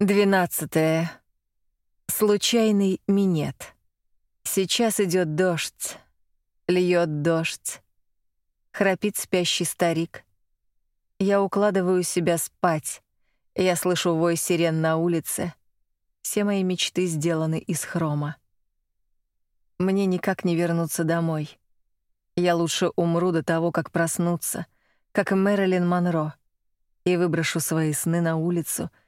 Двенадцатое. Случайный минет. Сейчас идет дождь, льет дождь. Храпит спящий старик. Я укладываю себя спать. Я слышу вой сирен на улице. Все мои мечты сделаны из хрома. Мне никак не вернуться домой. Я лучше умру до того, как проснуться, как Мэрилин Монро, и выброшу свои сны на улицу —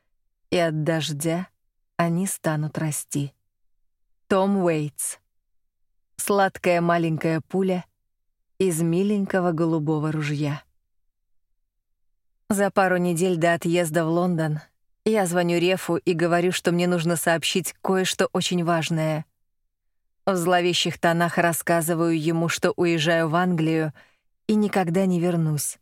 и от дождя они станут расти. Том Уэйтс. Сладкая маленькая пуля из миленького голубого ружья. За пару недель до отъезда в Лондон я звоню Рефу и говорю, что мне нужно сообщить кое-что очень важное. В зловещих тонах рассказываю ему, что уезжаю в Англию и никогда не вернусь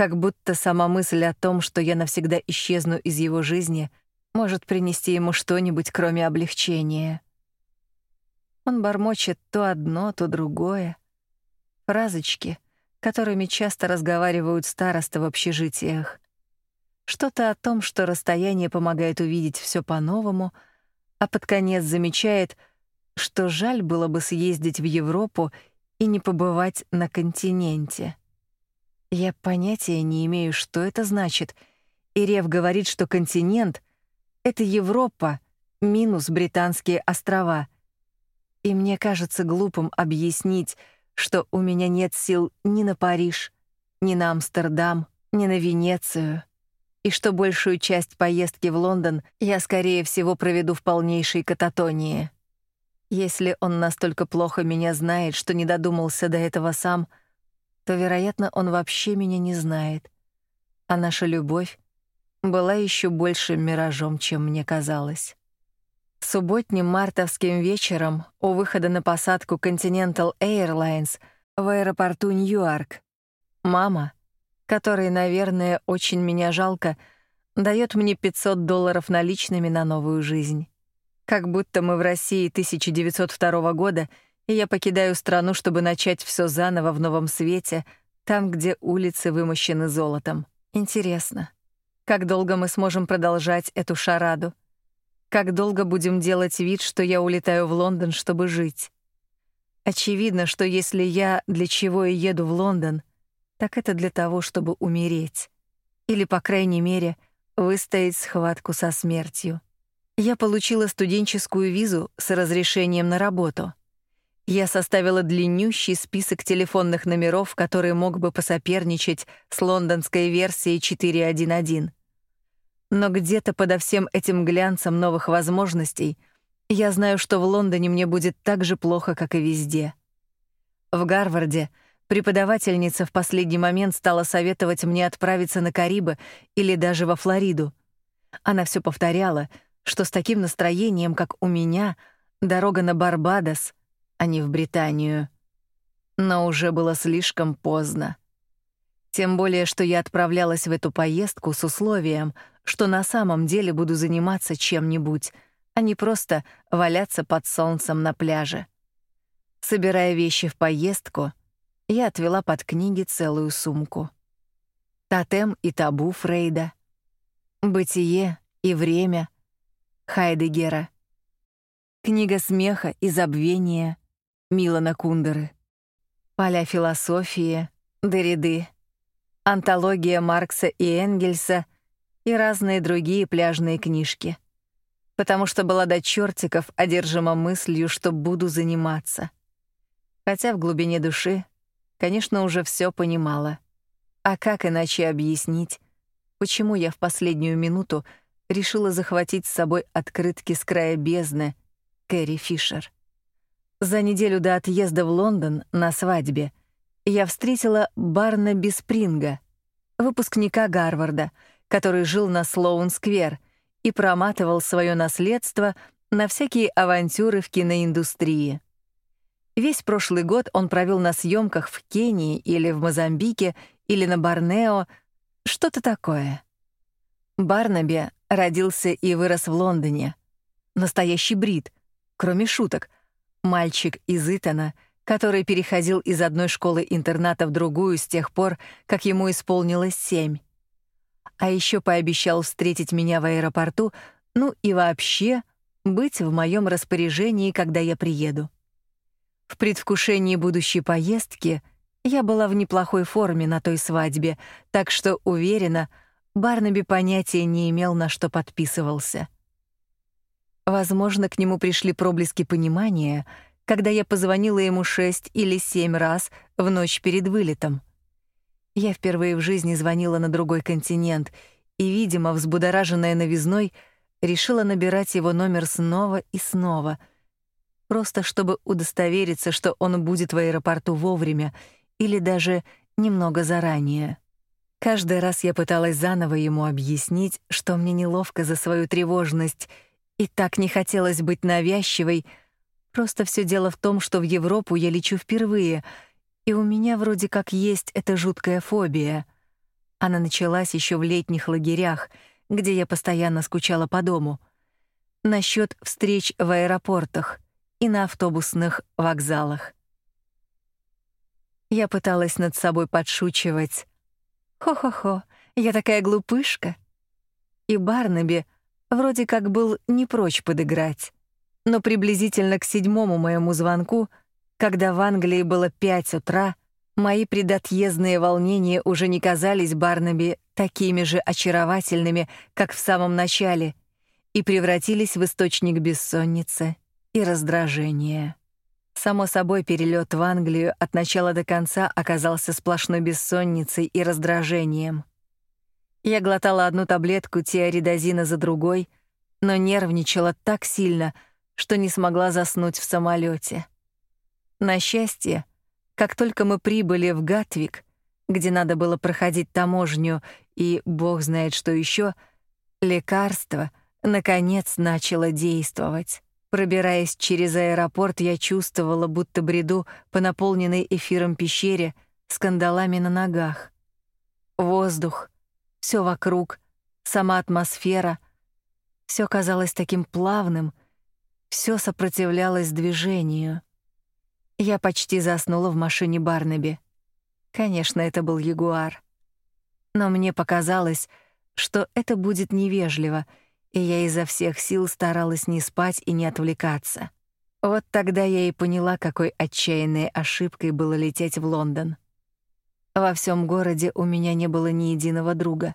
как будто сама мысль о том, что я навсегда исчезну из его жизни, может принести ему что-нибудь, кроме облегчения. Он бормочет то одно, то другое. Фразочки, которыми часто разговаривают старосты в общежитиях. Что-то о том, что расстояние помогает увидеть все по-новому, а под конец замечает, что жаль было бы съездить в Европу и не побывать на континенте. Я понятия не имею, что это значит. Ирев говорит, что континент — это Европа минус британские острова. И мне кажется глупым объяснить, что у меня нет сил ни на Париж, ни на Амстердам, ни на Венецию, и что большую часть поездки в Лондон я, скорее всего, проведу в полнейшей кататонии. Если он настолько плохо меня знает, что не додумался до этого сам — то, вероятно, он вообще меня не знает. А наша любовь была еще большим миражом, чем мне казалось. Субботним мартовским вечером у выхода на посадку Continental Airlines в аэропорту Ньюарк мама, которой, наверное, очень меня жалко, дает мне 500 долларов наличными на новую жизнь. Как будто мы в России 1902 года — я покидаю страну, чтобы начать все заново в новом свете, там, где улицы вымощены золотом. Интересно, как долго мы сможем продолжать эту шараду? Как долго будем делать вид, что я улетаю в Лондон, чтобы жить? Очевидно, что если я для чего и еду в Лондон, так это для того, чтобы умереть. Или, по крайней мере, выстоять схватку со смертью. Я получила студенческую визу с разрешением на работу — я составила длиннющий список телефонных номеров, который мог бы посоперничать с лондонской версией 411. Но где-то подо всем этим глянцем новых возможностей я знаю, что в Лондоне мне будет так же плохо, как и везде. В Гарварде преподавательница в последний момент стала советовать мне отправиться на Карибы или даже во Флориду. Она все повторяла, что с таким настроением, как у меня, дорога на Барбадос — а не в Британию. Но уже было слишком поздно. Тем более, что я отправлялась в эту поездку с условием, что на самом деле буду заниматься чем-нибудь, а не просто валяться под солнцем на пляже. Собирая вещи в поездку, я отвела под книги целую сумку. Тотем и табу Фрейда, Бытие и время Хайдегера, Книга смеха и забвения Милана Кундеры. Поля философии, Дориды, антология Маркса и Энгельса и разные другие пляжные книжки. Потому что была до чертиков одержима мыслью, что буду заниматься. Хотя в глубине души, конечно, уже все понимала. А как иначе объяснить, почему я в последнюю минуту решила захватить с собой открытки с края бездны Кэрри Фишер? За неделю до отъезда в Лондон на свадьбе я встретила Барнаби Спринга, выпускника Гарварда, который жил на Слоун-сквер и проматывал свое наследство на всякие авантюры в киноиндустрии. Весь прошлый год он провел на съемках в Кении или в Мозамбике или на Борнео, что-то такое. Барнаби родился и вырос в Лондоне. Настоящий брит, кроме шуток — Мальчик из Итана, который переходил из одной школы-интерната в другую с тех пор, как ему исполнилось семь. А еще пообещал встретить меня в аэропорту, ну и вообще быть в моем распоряжении, когда я приеду. В предвкушении будущей поездки я была в неплохой форме на той свадьбе, так что уверена, Барнаби понятия не имел, на что подписывался. Возможно, к нему пришли проблески понимания, когда я позвонила ему шесть или семь раз в ночь перед вылетом. Я впервые в жизни звонила на другой континент и, видимо, взбудораженная новизной, решила набирать его номер снова и снова, просто чтобы удостовериться, что он будет в аэропорту вовремя или даже немного заранее. Каждый раз я пыталась заново ему объяснить, что мне неловко за свою тревожность, и так не хотелось быть навязчивой. Просто все дело в том, что в Европу я лечу впервые, и у меня вроде как есть эта жуткая фобия. Она началась еще в летних лагерях, где я постоянно скучала по дому. Насчет встреч в аэропортах и на автобусных вокзалах. Я пыталась над собой подшучивать. Хо-хо-хо, я такая глупышка. И Барнаби вроде как был не прочь подыграть. Но приблизительно к седьмому моему звонку, когда в Англии было пять утра, мои предотъездные волнения уже не казались Барнаби такими же очаровательными, как в самом начале, и превратились в источник бессонницы и раздражения. Само собой, перелет в Англию от начала до конца оказался сплошной бессонницей и раздражением. Я глотала одну таблетку тиаридозина за другой, но нервничала так сильно, что не смогла заснуть в самолете. На счастье, как только мы прибыли в Гатвик, где надо было проходить таможню и бог знает что еще, лекарство наконец начало действовать. Пробираясь через аэропорт, я чувствовала, будто бреду по наполненной эфиром пещере с кандалами на ногах. Воздух, все вокруг, сама атмосфера — все казалось таким плавным, все сопротивлялось движению. Я почти заснула в машине Барнаби. Конечно, это был Ягуар. Но мне показалось, что это будет невежливо — и я изо всех сил старалась не спать и не отвлекаться. Вот тогда я и поняла, какой отчаянной ошибкой было лететь в Лондон. Во всем городе у меня не было ни единого друга.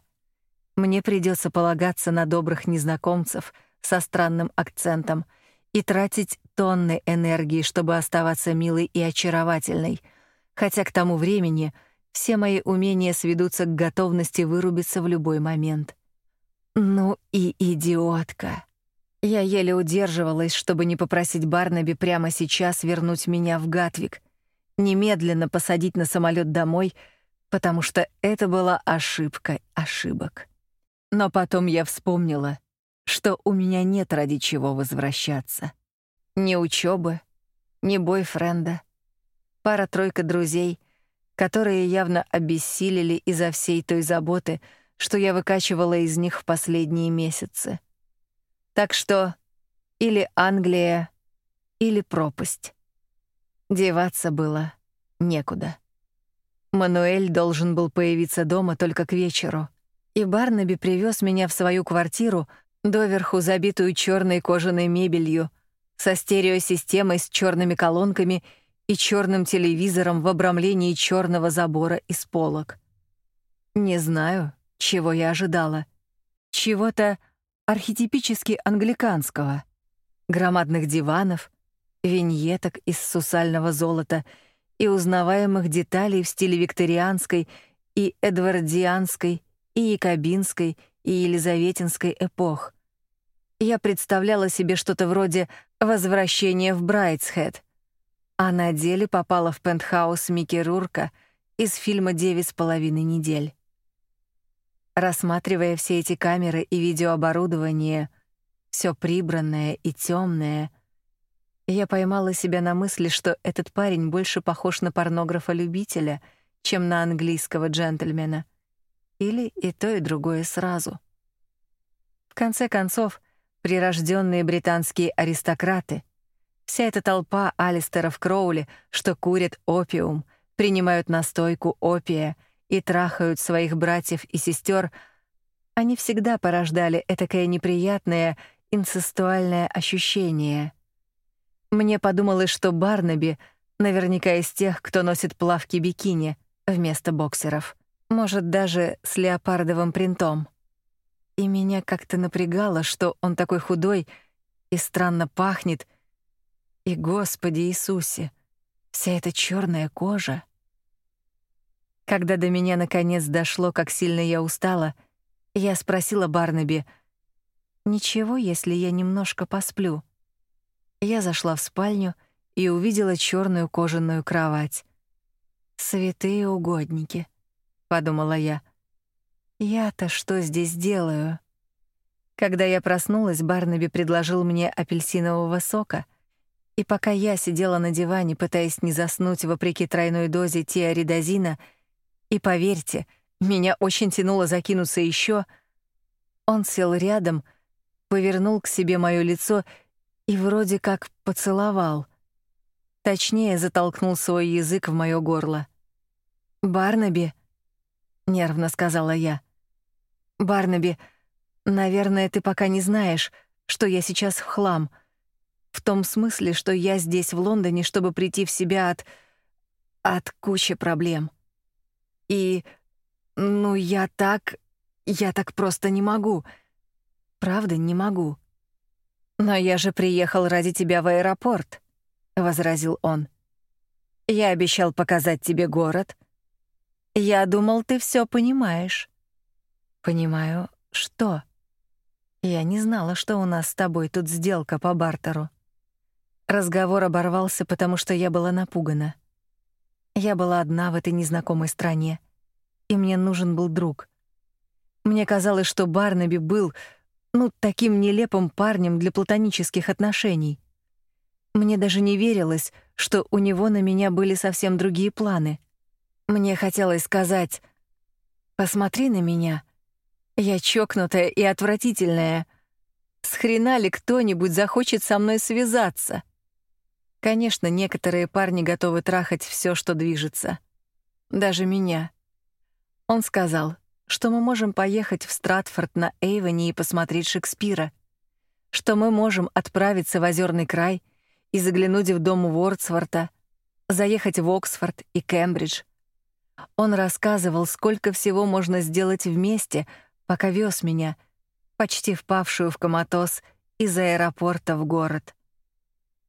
Мне придется полагаться на добрых незнакомцев со странным акцентом и тратить тонны энергии, чтобы оставаться милой и очаровательной, хотя к тому времени все мои умения сведутся к готовности вырубиться в любой момент. Ну и идиотка. Я еле удерживалась, чтобы не попросить Барнаби прямо сейчас вернуть меня в Гатвик, немедленно посадить на самолет домой, потому что это была ошибка ошибок. Но потом я вспомнила, что у меня нет ради чего возвращаться. Ни учебы, ни бойфренда, пара-тройка друзей, которые явно обессилели из-за всей той заботы, что я выкачивала из них в последние месяцы. Так что или Англия, или пропасть. Деваться было некуда. Мануэль должен был появиться дома только к вечеру, и Барнаби привез меня в свою квартиру, доверху забитую черной кожаной мебелью, со стереосистемой с черными колонками и черным телевизором в обрамлении черного забора из полок. Не знаю, чего я ожидала? Чего-то архетипически англиканского. Громадных диванов, виньеток из сусального золота и узнаваемых деталей в стиле викторианской и эдвардианской, и якобинской, и елизаветинской эпох. Я представляла себе что-то вроде «Возвращение в Брайтсхед», а на деле попала в пентхаус Микки Рурка из фильма «Девять с половиной недель». Рассматривая все эти камеры и видеооборудование, все прибранное и темное, я поймала себя на мысли, что этот парень больше похож на порнографа-любителя, чем на английского джентльмена. Или и то, и другое сразу. В конце концов, прирожденные британские аристократы, вся эта толпа Алистеров Кроули, что курят опиум, принимают настойку опия — и трахают своих братьев и сестер, Они всегда порождали этакое неприятное инцестуальное ощущение. Мне подумалось, что Барнаби наверняка из тех, кто носит плавки-бикини вместо боксеров. Может, даже с леопардовым принтом. И меня как-то напрягало, что он такой худой и странно пахнет. И, Господи Иисусе, вся эта черная кожа. Когда до меня наконец дошло, как сильно я устала, я спросила Барнаби: "Ничего, если я немножко посплю?" Я зашла в спальню и увидела черную кожаную кровать. Святые угодники, подумала я. Я-то что здесь делаю? Когда я проснулась, Барнаби предложил мне апельсинового сока, и пока я сидела на диване, пытаясь не заснуть вопреки тройной дозе тиаридозина, и поверьте, меня очень тянуло закинуться еще, он сел рядом, повернул к себе моё лицо и вроде как поцеловал. Точнее, затолкнул свой язык в моё горло. «Барнаби», — нервно сказала я, — «Барнаби, наверное, ты пока не знаешь, что я сейчас в хлам. В том смысле, что я здесь, в Лондоне, чтобы прийти в себя от... от кучи проблем. И... ну, я так... я так просто не могу. Правда, не могу. Но я же приехал ради тебя в аэропорт, возразил он. Я обещал показать тебе город. Я думал, ты все понимаешь. Понимаю, что? Я не знала, что у нас с тобой тут сделка по бартеру. Разговор оборвался, потому что я была напугана. Я была одна в этой незнакомой стране, и мне нужен был друг. Мне казалось, что Барнаби был, ну, таким нелепым парнем для платонических отношений. Мне даже не верилось, что у него на меня были совсем другие планы. Мне хотелось сказать: "Посмотри на меня. Я чокнутая и отвратительная. С хрена ли кто-нибудь захочет со мной связаться?" Конечно, некоторые парни готовы трахать все, что движется. Даже меня. Он сказал, что мы можем поехать в Стратфорд на Эйвоне и посмотреть Шекспира, что мы можем отправиться в Озерный край и заглянуть в дом Уордсворта, заехать в Оксфорд и Кембридж. Он рассказывал, сколько всего можно сделать вместе, пока вез меня, почти впавшую в коматоз, из аэропорта в город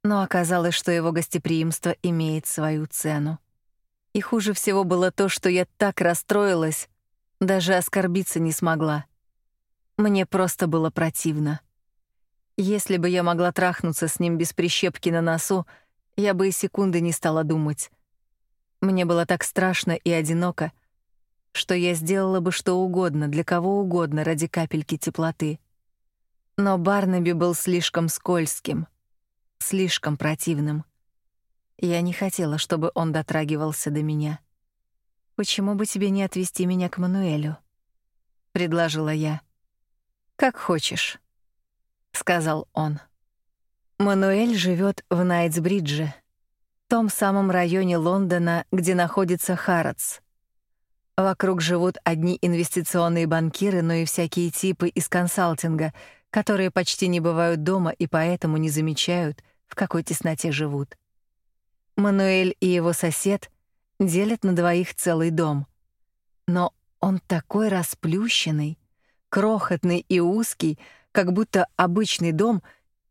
но оказалось, что его гостеприимство имеет свою цену. И хуже всего было то, что я так расстроилась, даже оскорбиться не смогла. Мне просто было противно. Если бы я могла трахнуться с ним без прищепки на носу, я бы и секунды не стала думать. Мне было так страшно и одиноко, что я сделала бы что угодно для кого угодно ради капельки теплоты. Но Барнаби был слишком скользким — слишком противным. Я не хотела, чтобы он дотрагивался до меня. Почему бы тебе не отвезти меня к Мануэлю? предложила я. Как хочешь, сказал он. Мануэль живет в Найтсбридже, том самом районе Лондона, где находится Харатс. Вокруг живут одни инвестиционные банкиры, но и всякие типы из консалтинга, которые почти не бывают дома и поэтому не замечают, в какой тесноте живут. Мануэль и его сосед делят на двоих целый дом. Но он такой расплющенный, крохотный и узкий, как будто обычный дом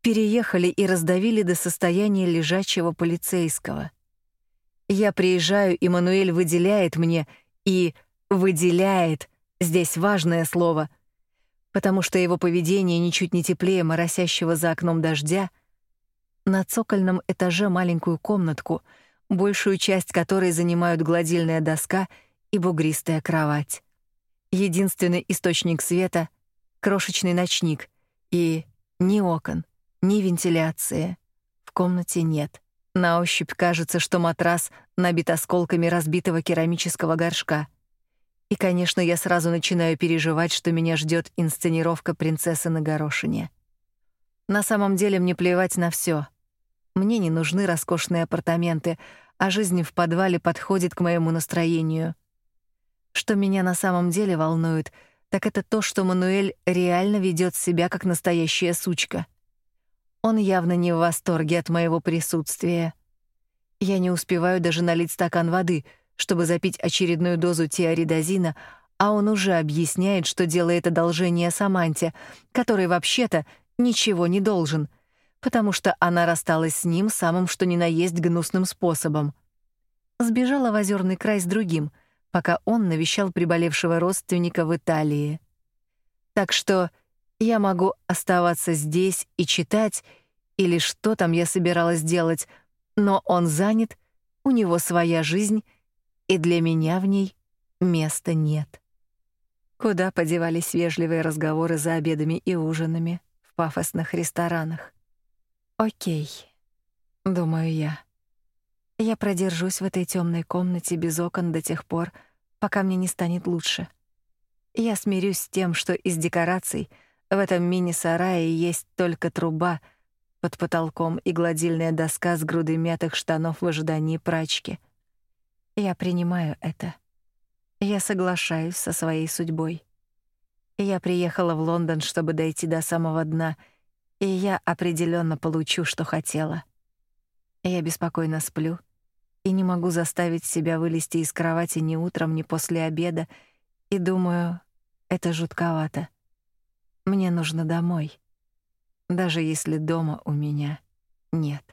переехали и раздавили до состояния лежачего полицейского. Я приезжаю, и Мануэль выделяет мне и выделяет, здесь важное слово, потому что его поведение ничуть не теплее моросящего за окном дождя — на цокольном этаже маленькую комнатку, большую часть которой занимают гладильная доска и бугристая кровать. Единственный источник света — крошечный ночник, и ни окон, ни вентиляции в комнате нет. На ощупь кажется, что матрас набит осколками разбитого керамического горшка. И, конечно, я сразу начинаю переживать, что меня ждет инсценировка принцессы на горошине. На самом деле мне плевать на все. Мне не нужны роскошные апартаменты, а жизнь в подвале подходит к моему настроению. Что меня на самом деле волнует, так это то, что Мануэль реально ведет себя как настоящая сучка. Он явно не в восторге от моего присутствия. Я не успеваю даже налить стакан воды, чтобы запить очередную дозу тиаридозина, а он уже объясняет, что делает одолжение Саманте, который вообще-то ничего не должен, потому что она рассталась с ним самым что ни на есть гнусным способом. Сбежала в озерный край с другим, пока он навещал приболевшего родственника в Италии. Так что я могу оставаться здесь и читать, или что там я собиралась делать, но он занят, у него своя жизнь, и для меня в ней места нет. Куда подевались вежливые разговоры за обедами и ужинами в пафосных ресторанах? Окей, думаю я. Я продержусь в этой темной комнате без окон до тех пор, пока мне не станет лучше. Я смирюсь с тем, что из декораций в этом мини-сарае есть только труба под потолком и гладильная доска с грудой мятых штанов в ожидании прачки. Я принимаю это. Я соглашаюсь со своей судьбой. Я приехала в Лондон, чтобы дойти до самого дна, и я определенно получу, что хотела. Я беспокойно сплю и не могу заставить себя вылезти из кровати ни утром, ни после обеда, и думаю, это жутковато. Мне нужно домой, даже если дома у меня нет.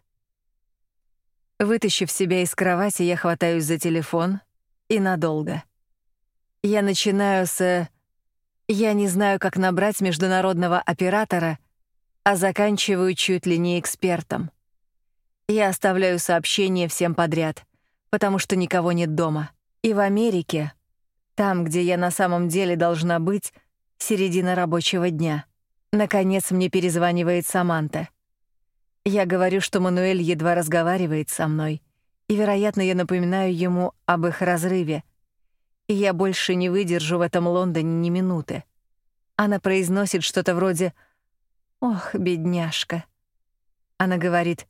Вытащив себя из кровати, я хватаюсь за телефон и надолго — я начинаю с «Я не знаю, как набрать международного оператора», а заканчиваю чуть ли не экспертом. Я оставляю сообщения всем подряд, потому что никого нет дома. И в Америке, там, где я на самом деле должна быть, середина рабочего дня. Наконец мне перезванивает Саманта. Я говорю, что Мануэль едва разговаривает со мной, и, вероятно, я напоминаю ему об их разрыве — я больше не выдержу в этом Лондоне ни минуты. Она произносит что-то вроде «Ох, бедняжка». Она говорит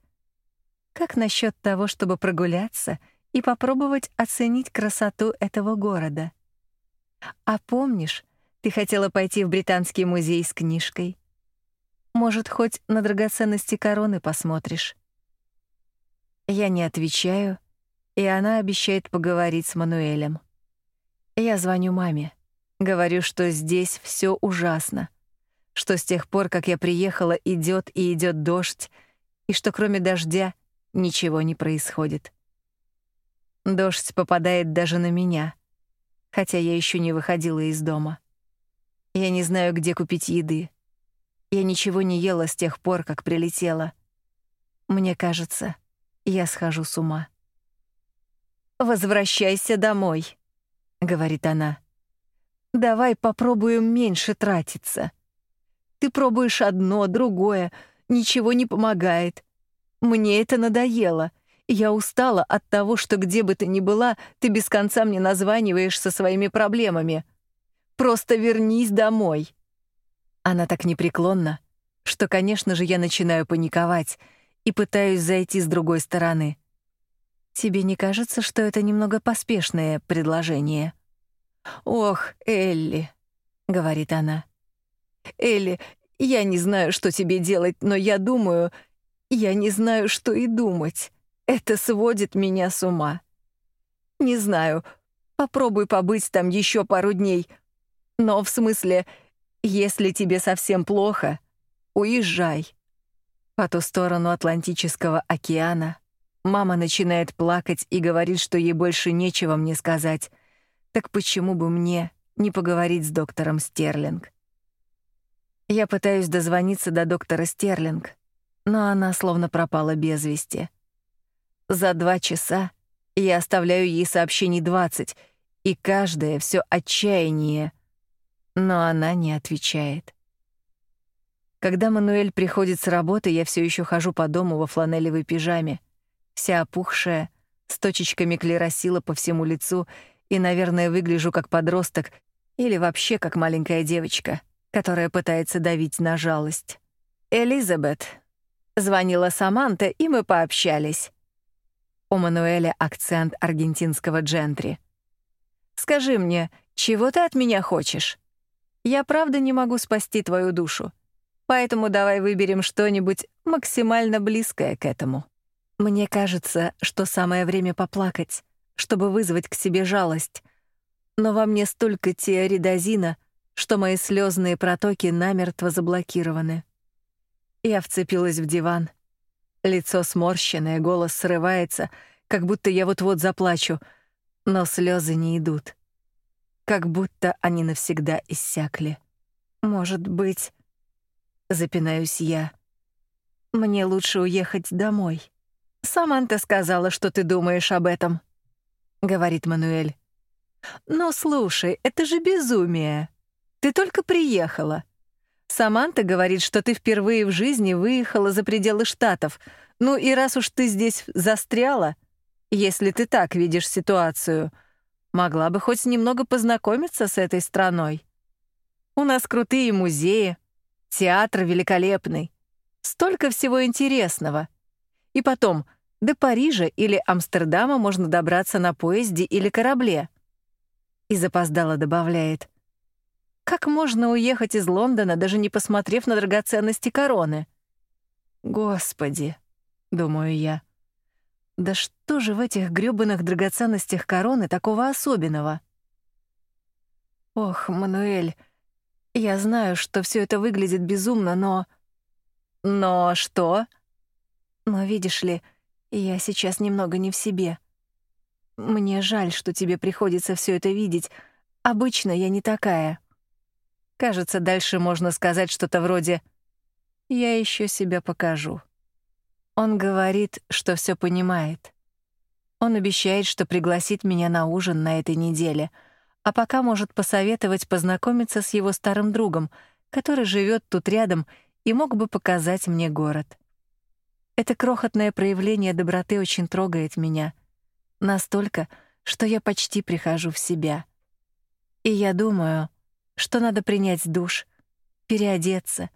«Как насчет того, чтобы прогуляться и попробовать оценить красоту этого города? А помнишь, ты хотела пойти в Британский музей с книжкой? Может, хоть на драгоценности короны посмотришь?» Я не отвечаю, и она обещает поговорить с Мануэлем. Я звоню маме. Говорю, что здесь все ужасно. Что с тех пор, как я приехала, идет и идет дождь, и что кроме дождя ничего не происходит. Дождь попадает даже на меня, хотя я еще не выходила из дома. Я не знаю, где купить еды. Я ничего не ела с тех пор, как прилетела. Мне кажется, я схожу с ума. Возвращайся домой, говорит она. Давай попробуем меньше тратиться. Ты пробуешь одно, другое, ничего не помогает. Мне это надоело. Я устала от того, что где бы ты ни была, ты без конца мне названиваешь со своими проблемами. Просто вернись домой. Она так непреклонна, что, конечно же, я начинаю паниковать и пытаюсь зайти с другой стороны. Тебе не кажется, что это немного поспешное предложение? Ох, Элли, говорит она. Элли, я не знаю, что тебе делать, но я думаю, я не знаю, что и думать. Это сводит меня с ума. Не знаю. Попробуй побыть там еще пару дней. Но в смысле, если тебе совсем плохо, уезжай. По ту сторону Атлантического океана Мама начинает плакать и говорит, что ей больше нечего мне сказать. Так почему бы мне не поговорить с доктором Стерлинг? Я пытаюсь дозвониться до доктора Стерлинг, но она словно пропала без вести. За два часа я оставляю ей сообщений двадцать, и каждое все отчаяние, но она не отвечает. Когда Мануэль приходит с работы, я все еще хожу по дому во фланелевой пижаме — вся опухшая, с точечками клеросила по всему лицу и, наверное, выгляжу как подросток или вообще как маленькая девочка, которая пытается давить на жалость. «Элизабет», — звонила Саманта, и мы пообщались. У Мануэля акцент аргентинского джентри. «Скажи мне, чего ты от меня хочешь? Я правда не могу спасти твою душу. Поэтому давай выберем что-нибудь максимально близкое к этому. Мне кажется, что самое время поплакать, чтобы вызвать к себе жалость. Но во мне столько тиоридозина, что мои слезные протоки намертво заблокированы. Я вцепилась в диван. Лицо сморщенное, голос срывается, как будто я вот-вот заплачу, но слезы не идут. Как будто они навсегда иссякли. Может быть, запинаюсь я. Мне лучше уехать домой. Саманта сказала, что ты думаешь об этом, говорит Мануэль. Но слушай, это же безумие. Ты только приехала. Саманта говорит, что ты впервые в жизни выехала за пределы штатов. Ну и раз уж ты здесь застряла, если ты так видишь ситуацию, могла бы хоть немного познакомиться с этой страной. У нас крутые музеи, Театр великолепный. Столько всего интересного. И потом, до Парижа или Амстердама можно добраться на поезде или корабле. И запоздало добавляет. Как можно уехать из Лондона, даже не посмотрев на драгоценности короны? Господи, думаю я. Да что же в этих грёбаных драгоценностях короны такого особенного? Ох, Мануэль, я знаю, что все это выглядит безумно, но... Но что? Но видишь ли, я сейчас немного не в себе. Мне жаль, что тебе приходится все это видеть. Обычно я не такая. Кажется, дальше можно сказать что-то вроде «Я еще себя покажу». Он говорит, что все понимает. Он обещает, что пригласит меня на ужин на этой неделе — а пока может посоветовать познакомиться с его старым другом, который живет тут рядом и мог бы показать мне город. Это крохотное проявление доброты очень трогает меня. Настолько, что я почти прихожу в себя. И я думаю, что надо принять душ, переодеться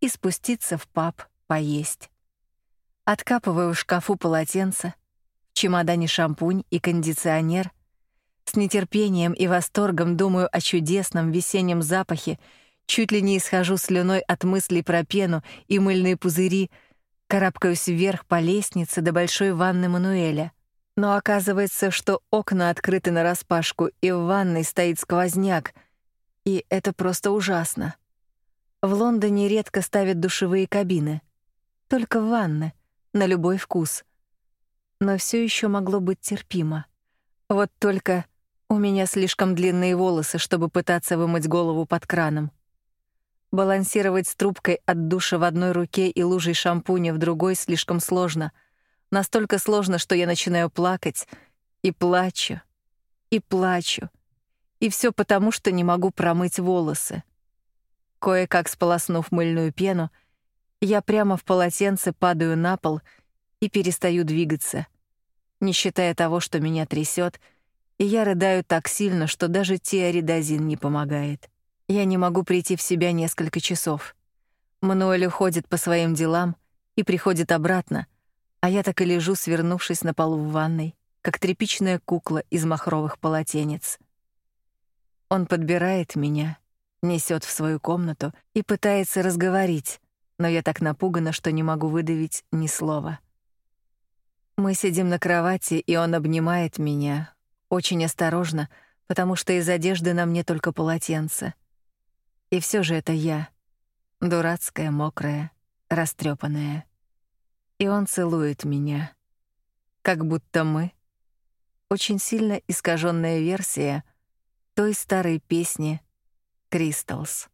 и спуститься в паб поесть. Откапываю в шкафу полотенце, в чемодане шампунь и кондиционер, с нетерпением и восторгом думаю о чудесном весеннем запахе, чуть ли не исхожу слюной от мыслей про пену и мыльные пузыри, карабкаюсь вверх по лестнице до большой ванны Мануэля. Но оказывается, что окна открыты нараспашку, и в ванной стоит сквозняк, и это просто ужасно. В Лондоне редко ставят душевые кабины. Только ванны, на любой вкус. Но все еще могло быть терпимо. Вот только у меня слишком длинные волосы, чтобы пытаться вымыть голову под краном. Балансировать с трубкой от душа в одной руке и лужей шампуня в другой слишком сложно. Настолько сложно, что я начинаю плакать и плачу, и плачу. И все потому, что не могу промыть волосы. Кое-как сполоснув мыльную пену, я прямо в полотенце падаю на пол и перестаю двигаться, не считая того, что меня трясет — и я рыдаю так сильно, что даже тиаридозин не помогает. Я не могу прийти в себя несколько часов. Мануэль уходит по своим делам и приходит обратно, а я так и лежу, свернувшись на полу в ванной, как тряпичная кукла из махровых полотенец. Он подбирает меня, несет в свою комнату и пытается разговорить, но я так напугана, что не могу выдавить ни слова. Мы сидим на кровати, и он обнимает меня, очень осторожно, потому что из одежды на мне только полотенце. И все же это я. Дурацкая, мокрая, растрепанная. И он целует меня. Как будто мы — очень сильно искаженная версия той старой песни «Кристалс».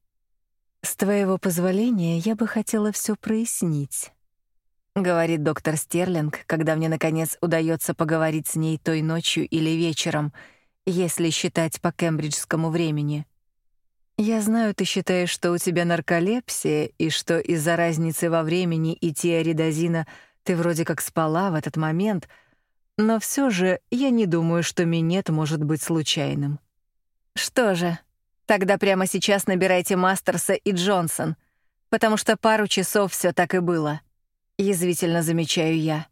«С твоего позволения я бы хотела все прояснить», — говорит доктор Стерлинг, когда мне, наконец, удается поговорить с ней той ночью или вечером, если считать по кембриджскому времени. «Я знаю, ты считаешь, что у тебя нарколепсия, и что из-за разницы во времени и тиоридозина ты вроде как спала в этот момент, но все же я не думаю, что минет может быть случайным». «Что же, тогда прямо сейчас набирайте Мастерса и Джонсон, потому что пару часов все так и было» язвительно замечаю я.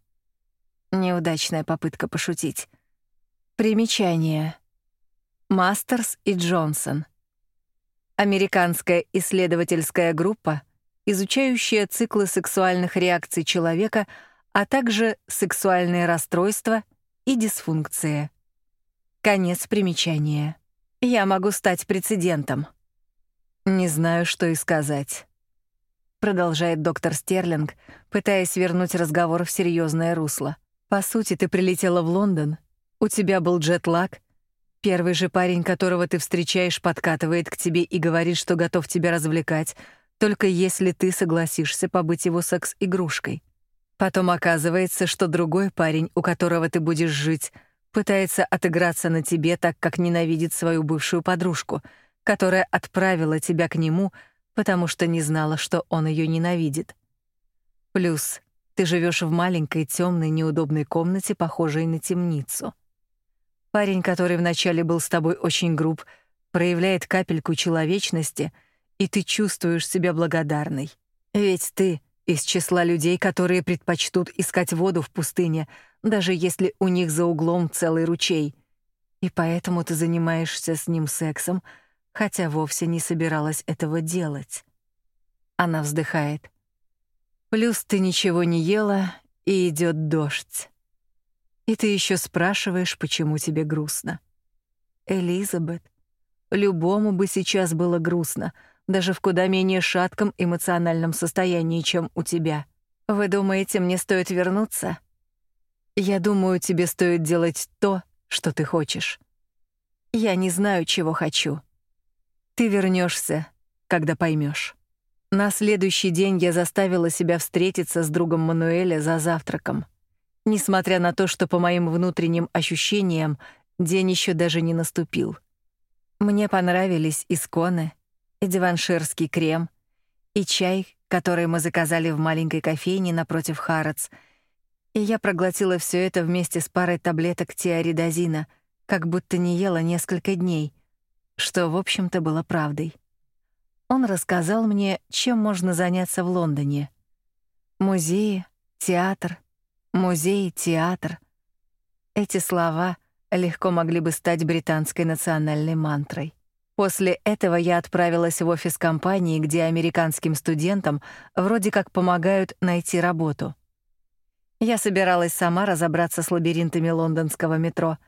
Неудачная попытка пошутить. Примечание. Мастерс и Джонсон. Американская исследовательская группа, изучающая циклы сексуальных реакций человека, а также сексуальные расстройства и дисфункции. Конец примечания. Я могу стать прецедентом. Не знаю, что и сказать. Продолжает доктор Стерлинг, пытаясь вернуть разговор в серьезное русло. По сути, ты прилетела в Лондон, у тебя был джетлаг, первый же парень, которого ты встречаешь, подкатывает к тебе и говорит, что готов тебя развлекать, только если ты согласишься побыть его секс-игрушкой. Потом оказывается, что другой парень, у которого ты будешь жить, пытается отыграться на тебе так, как ненавидит свою бывшую подружку, которая отправила тебя к нему, потому что не знала, что он ее ненавидит. Плюс ты живешь в маленькой темной неудобной комнате, похожей на темницу. Парень, который вначале был с тобой очень груб, проявляет капельку человечности, и ты чувствуешь себя благодарной. Ведь ты из числа людей, которые предпочтут искать воду в пустыне, даже если у них за углом целый ручей. И поэтому ты занимаешься с ним сексом, хотя вовсе не собиралась этого делать. Она вздыхает. Плюс ты ничего не ела, и идет дождь. И ты еще спрашиваешь, почему тебе грустно. Элизабет, любому бы сейчас было грустно, даже в куда менее шатком эмоциональном состоянии, чем у тебя. Вы думаете, мне стоит вернуться? Я думаю, тебе стоит делать то, что ты хочешь. Я не знаю, чего хочу. Ты вернешься, когда поймешь. На следующий день я заставила себя встретиться с другом Мануэля за завтраком. Несмотря на то, что по моим внутренним ощущениям день еще даже не наступил. Мне понравились исконы, и диванширский крем, и чай, который мы заказали в маленькой кофейне напротив Харатс. И я проглотила все это вместе с парой таблеток тиаридозина, как будто не ела несколько дней, что, в общем-то, было правдой. Он рассказал мне, чем можно заняться в Лондоне. Музеи, театр, музей, театр. Эти слова легко могли бы стать британской национальной мантрой. После этого я отправилась в офис компании, где американским студентам вроде как помогают найти работу. Я собиралась сама разобраться с лабиринтами лондонского метро,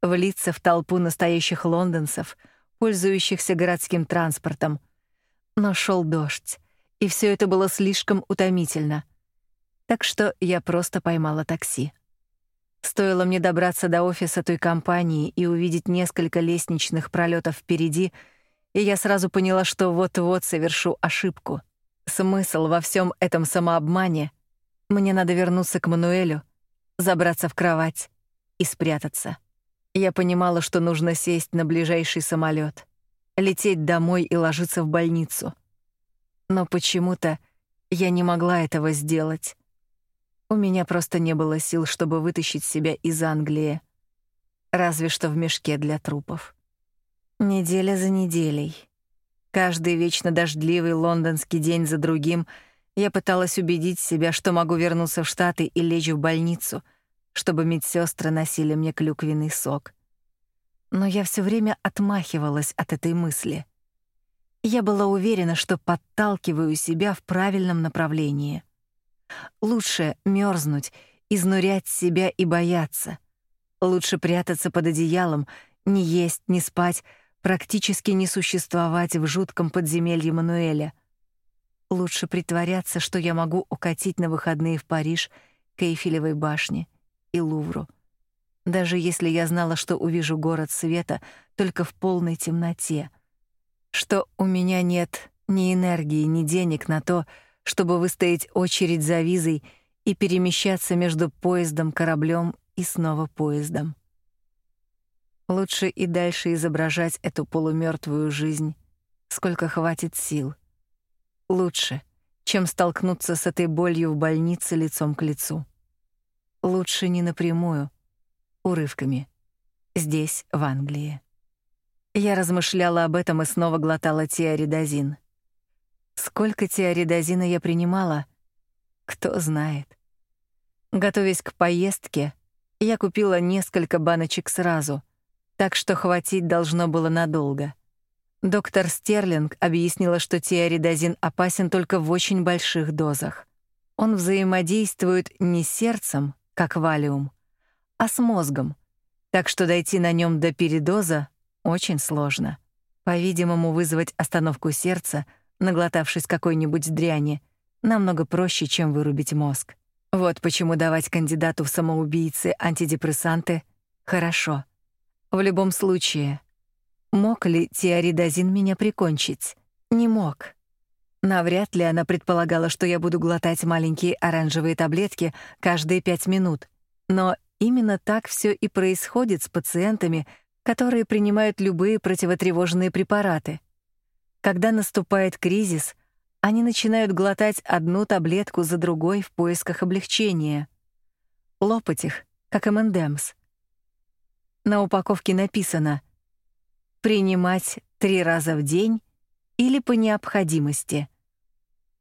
влиться в толпу настоящих лондонцев, пользующихся городским транспортом — но шел дождь, и все это было слишком утомительно. Так что я просто поймала такси. Стоило мне добраться до офиса той компании и увидеть несколько лестничных пролетов впереди, и я сразу поняла, что вот-вот совершу ошибку. Смысл во всем этом самообмане — мне надо вернуться к Мануэлю, забраться в кровать и спрятаться. Я понимала, что нужно сесть на ближайший самолет лететь домой и ложиться в больницу. Но почему-то я не могла этого сделать. У меня просто не было сил, чтобы вытащить себя из Англии. Разве что в мешке для трупов. Неделя за неделей. Каждый вечно дождливый лондонский день за другим я пыталась убедить себя, что могу вернуться в Штаты и лечь в больницу, чтобы медсестры носили мне клюквенный сок но я все время отмахивалась от этой мысли. Я была уверена, что подталкиваю себя в правильном направлении. Лучше мерзнуть, изнурять себя и бояться. Лучше прятаться под одеялом, не есть, не спать, практически не существовать в жутком подземелье Мануэля. Лучше притворяться, что я могу укатить на выходные в Париж, к Эйфелевой башне и Лувру даже если я знала, что увижу город света только в полной темноте, что у меня нет ни энергии, ни денег на то, чтобы выстоять очередь за визой и перемещаться между поездом, кораблем и снова поездом. Лучше и дальше изображать эту полумертвую жизнь, сколько хватит сил. Лучше, чем столкнуться с этой болью в больнице лицом к лицу. Лучше не напрямую, урывками. Здесь, в Англии. Я размышляла об этом и снова глотала тиаридозин. Сколько тиаридозина я принимала, кто знает. Готовясь к поездке, я купила несколько баночек сразу, так что хватить должно было надолго. Доктор Стерлинг объяснила, что тиаридозин опасен только в очень больших дозах. Он взаимодействует не с сердцем, как валиум, а с мозгом, так что дойти на нем до передоза очень сложно. По-видимому, вызвать остановку сердца, наглотавшись какой-нибудь дряни, намного проще, чем вырубить мозг. Вот почему давать кандидату в самоубийцы антидепрессанты хорошо. В любом случае, мог ли тиаридозин меня прикончить? Не мог. Навряд ли она предполагала, что я буду глотать маленькие оранжевые таблетки каждые пять минут. Но именно так все и происходит с пациентами, которые принимают любые противотревожные препараты. Когда наступает кризис, они начинают глотать одну таблетку за другой в поисках облегчения. Лопать их, как M&M's. На упаковке написано «Принимать три раза в день или по необходимости».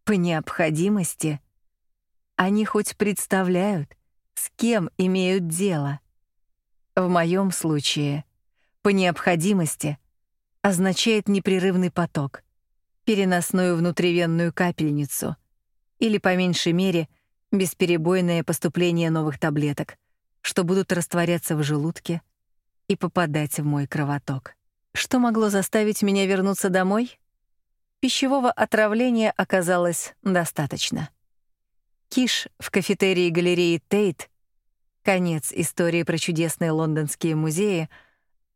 По необходимости они хоть представляют, с кем имеют дело. В моем случае по необходимости означает непрерывный поток, переносную внутривенную капельницу или по меньшей мере бесперебойное поступление новых таблеток, что будут растворяться в желудке и попадать в мой кровоток. Что могло заставить меня вернуться домой? Пищевого отравления оказалось достаточно. Киш в кафетерии галереи Тейт, конец истории про чудесные лондонские музеи,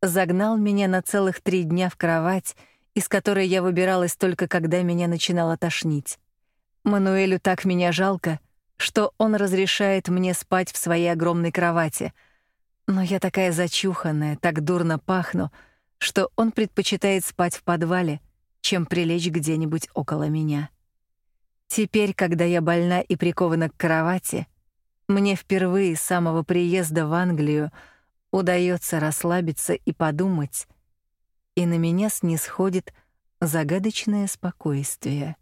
загнал меня на целых три дня в кровать, из которой я выбиралась только когда меня начинало тошнить. Мануэлю так меня жалко, что он разрешает мне спать в своей огромной кровати — но я такая зачуханная, так дурно пахну, что он предпочитает спать в подвале, чем прилечь где-нибудь около меня. Теперь, когда я больна и прикована к кровати, мне впервые с самого приезда в Англию удается расслабиться и подумать, и на меня снисходит загадочное спокойствие.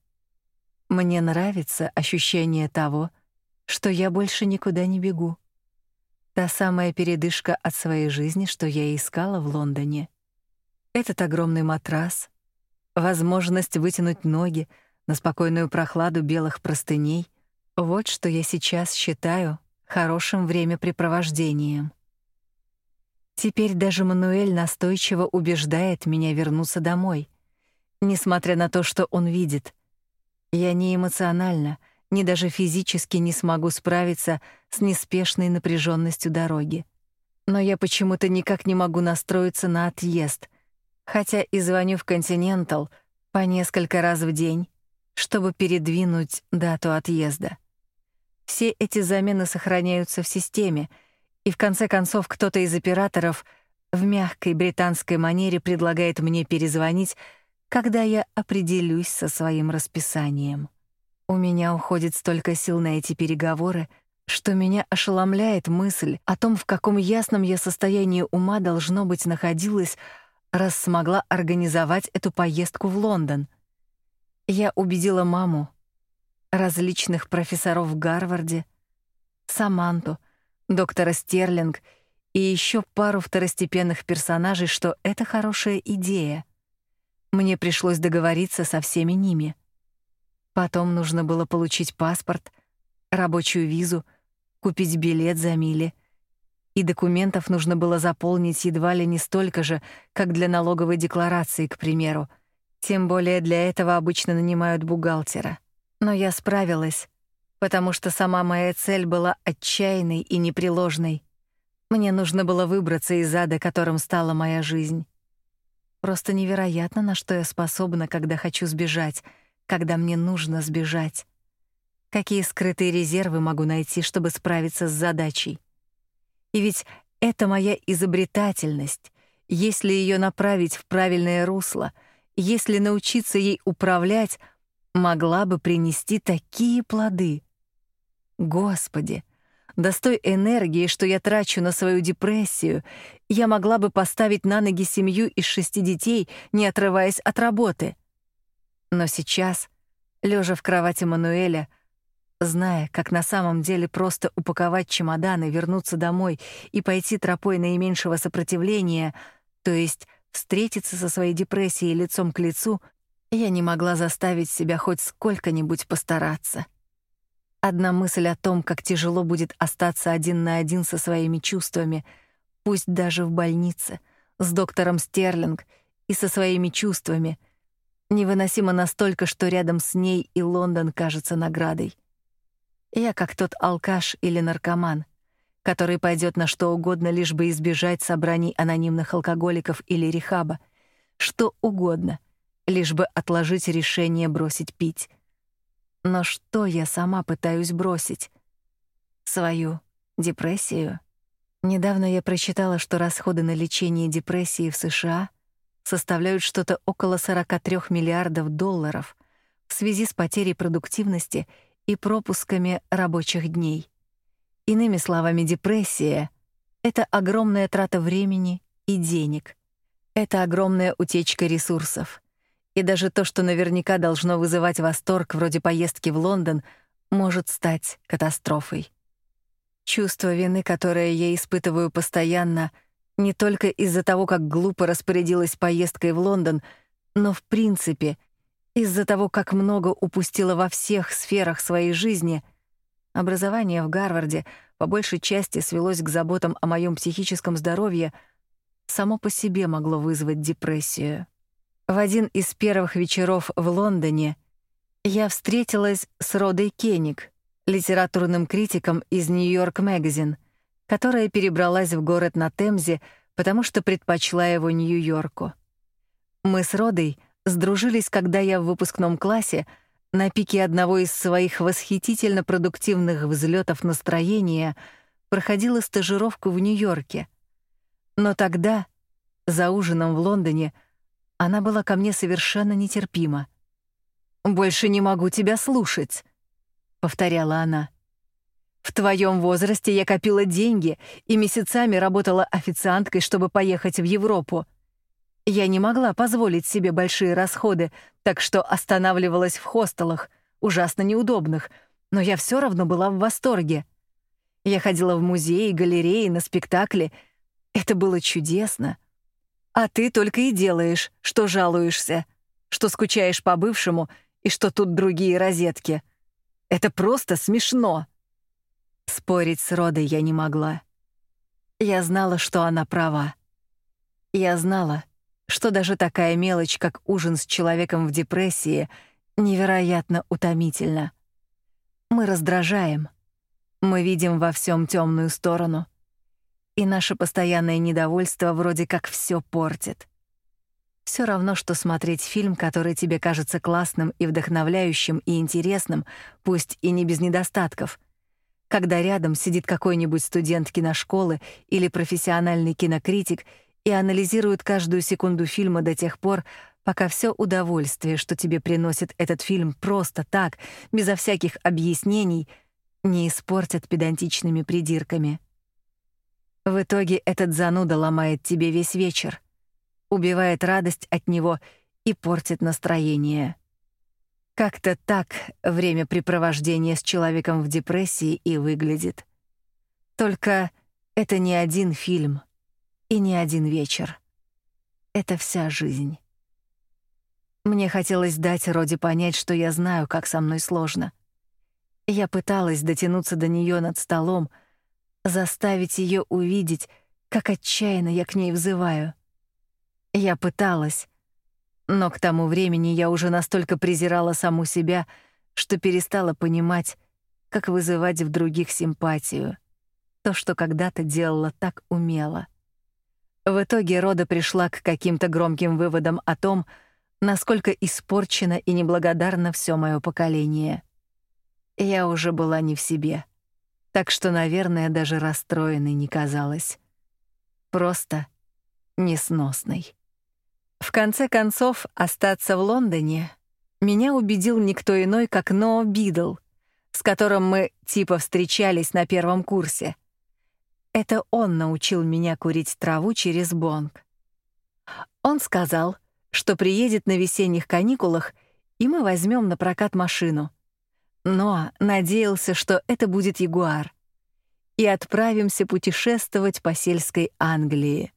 Мне нравится ощущение того, что я больше никуда не бегу. Та самая передышка от своей жизни, что я искала в Лондоне. Этот огромный матрас, возможность вытянуть ноги на спокойную прохладу белых простыней — вот что я сейчас считаю хорошим времяпрепровождением. Теперь даже Мануэль настойчиво убеждает меня вернуться домой, несмотря на то, что он видит. Я не эмоционально — ни даже физически не смогу справиться с неспешной напряженностью дороги. Но я почему-то никак не могу настроиться на отъезд, хотя и звоню в Continental по несколько раз в день, чтобы передвинуть дату отъезда. Все эти замены сохраняются в системе, и в конце концов кто-то из операторов в мягкой британской манере предлагает мне перезвонить, когда я определюсь со своим расписанием. У меня уходит столько сил на эти переговоры, что меня ошеломляет мысль о том, в каком ясном я состоянии ума должно быть находилась, раз смогла организовать эту поездку в Лондон. Я убедила маму, различных профессоров в Гарварде, Саманту, доктора Стерлинг и еще пару второстепенных персонажей, что это хорошая идея. Мне пришлось договориться со всеми ними — Потом нужно было получить паспорт, рабочую визу, купить билет за мили. И документов нужно было заполнить едва ли не столько же, как для налоговой декларации, к примеру. Тем более для этого обычно нанимают бухгалтера. Но я справилась, потому что сама моя цель была отчаянной и непреложной. Мне нужно было выбраться из ада, которым стала моя жизнь. Просто невероятно, на что я способна, когда хочу сбежать — когда мне нужно сбежать. Какие скрытые резервы могу найти, чтобы справиться с задачей? И ведь это моя изобретательность. Если ее направить в правильное русло, если научиться ей управлять, могла бы принести такие плоды. Господи, да с той энергией, что я трачу на свою депрессию, я могла бы поставить на ноги семью из шести детей, не отрываясь от работы. Но сейчас, лежа в кровати Мануэля, зная, как на самом деле просто упаковать чемоданы, вернуться домой и пойти тропой наименьшего сопротивления, то есть встретиться со своей депрессией лицом к лицу, я не могла заставить себя хоть сколько-нибудь постараться. Одна мысль о том, как тяжело будет остаться один на один со своими чувствами, пусть даже в больнице, с доктором Стерлинг и со своими чувствами, невыносимо настолько, что рядом с ней и Лондон кажется наградой. Я как тот алкаш или наркоман, который пойдет на что угодно, лишь бы избежать собраний анонимных алкоголиков или рехаба, что угодно, лишь бы отложить решение бросить пить. Но что я сама пытаюсь бросить? Свою депрессию? Недавно я прочитала, что расходы на лечение депрессии в США составляют что-то около 43 миллиардов долларов в связи с потерей продуктивности и пропусками рабочих дней. Иными словами, депрессия — это огромная трата времени и денег. Это огромная утечка ресурсов. И даже то, что наверняка должно вызывать восторг, вроде поездки в Лондон, может стать катастрофой. Чувство вины, которое я испытываю постоянно, не только из-за того, как глупо распорядилась поездкой в Лондон, но в принципе из-за того, как много упустила во всех сферах своей жизни. Образование в Гарварде по большей части свелось к заботам о моем психическом здоровье, само по себе могло вызвать депрессию. В один из первых вечеров в Лондоне я встретилась с Родой Кеник, литературным критиком из Нью-Йорк Magazine, которая перебралась в город на Темзе, потому что предпочла его Нью-Йорку. Мы с Родой сдружились, когда я в выпускном классе на пике одного из своих восхитительно продуктивных взлетов настроения проходила стажировку в Нью-Йорке. Но тогда, за ужином в Лондоне, она была ко мне совершенно нетерпима. «Больше не могу тебя слушать», — повторяла она. «В твоем возрасте я копила деньги и месяцами работала официанткой, чтобы поехать в Европу. Я не могла позволить себе большие расходы, так что останавливалась в хостелах, ужасно неудобных, но я все равно была в восторге. Я ходила в музеи, галереи, на спектакли. Это было чудесно. А ты только и делаешь, что жалуешься, что скучаешь по бывшему и что тут другие розетки. Это просто смешно. Спорить с Родой я не могла. Я знала, что она права. Я знала, что даже такая мелочь, как ужин с человеком в депрессии, невероятно утомительна. Мы раздражаем. Мы видим во всем темную сторону — и наше постоянное недовольство вроде как все портит. Все равно, что смотреть фильм, который тебе кажется классным и вдохновляющим и интересным, пусть и не без недостатков. Когда рядом сидит какой-нибудь студент киношколы или профессиональный кинокритик и анализирует каждую секунду фильма до тех пор, пока все удовольствие, что тебе приносит этот фильм просто так, безо всяких объяснений, не испортят педантичными придирками. В итоге этот зануда ломает тебе весь вечер, убивает радость от него и портит настроение. Как-то так времяпрепровождение с человеком в депрессии и выглядит. Только это не один фильм и не один вечер. Это вся жизнь. Мне хотелось дать Роди понять, что я знаю, как со мной сложно. Я пыталась дотянуться до нее над столом, заставить ее увидеть, как отчаянно я к ней взываю. Я пыталась, но к тому времени я уже настолько презирала саму себя, что перестала понимать, как вызывать в других симпатию, то, что когда-то делала так умело. В итоге Рода пришла к каким-то громким выводам о том, насколько испорчено и неблагодарно все мое поколение. Я уже была не в себе так что, наверное, даже расстроенной не казалась. Просто несносной. В конце концов, остаться в Лондоне меня убедил никто иной, как Ноа Бидл, с которым мы типа встречались на первом курсе. Это он научил меня курить траву через бонг. Он сказал, что приедет на весенних каникулах, и мы возьмем на прокат машину но надеялся, что это будет ягуар. И отправимся путешествовать по сельской Англии.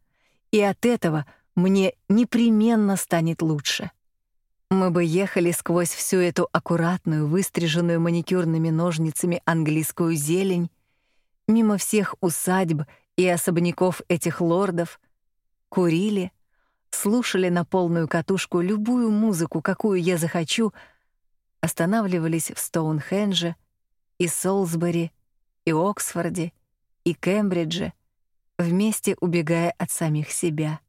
И от этого мне непременно станет лучше. Мы бы ехали сквозь всю эту аккуратную, выстриженную маникюрными ножницами английскую зелень, мимо всех усадьб и особняков этих лордов, курили, слушали на полную катушку любую музыку, какую я захочу, останавливались в Стоунхендже и Солсбери, и Оксфорде, и Кембридже, вместе убегая от самих себя.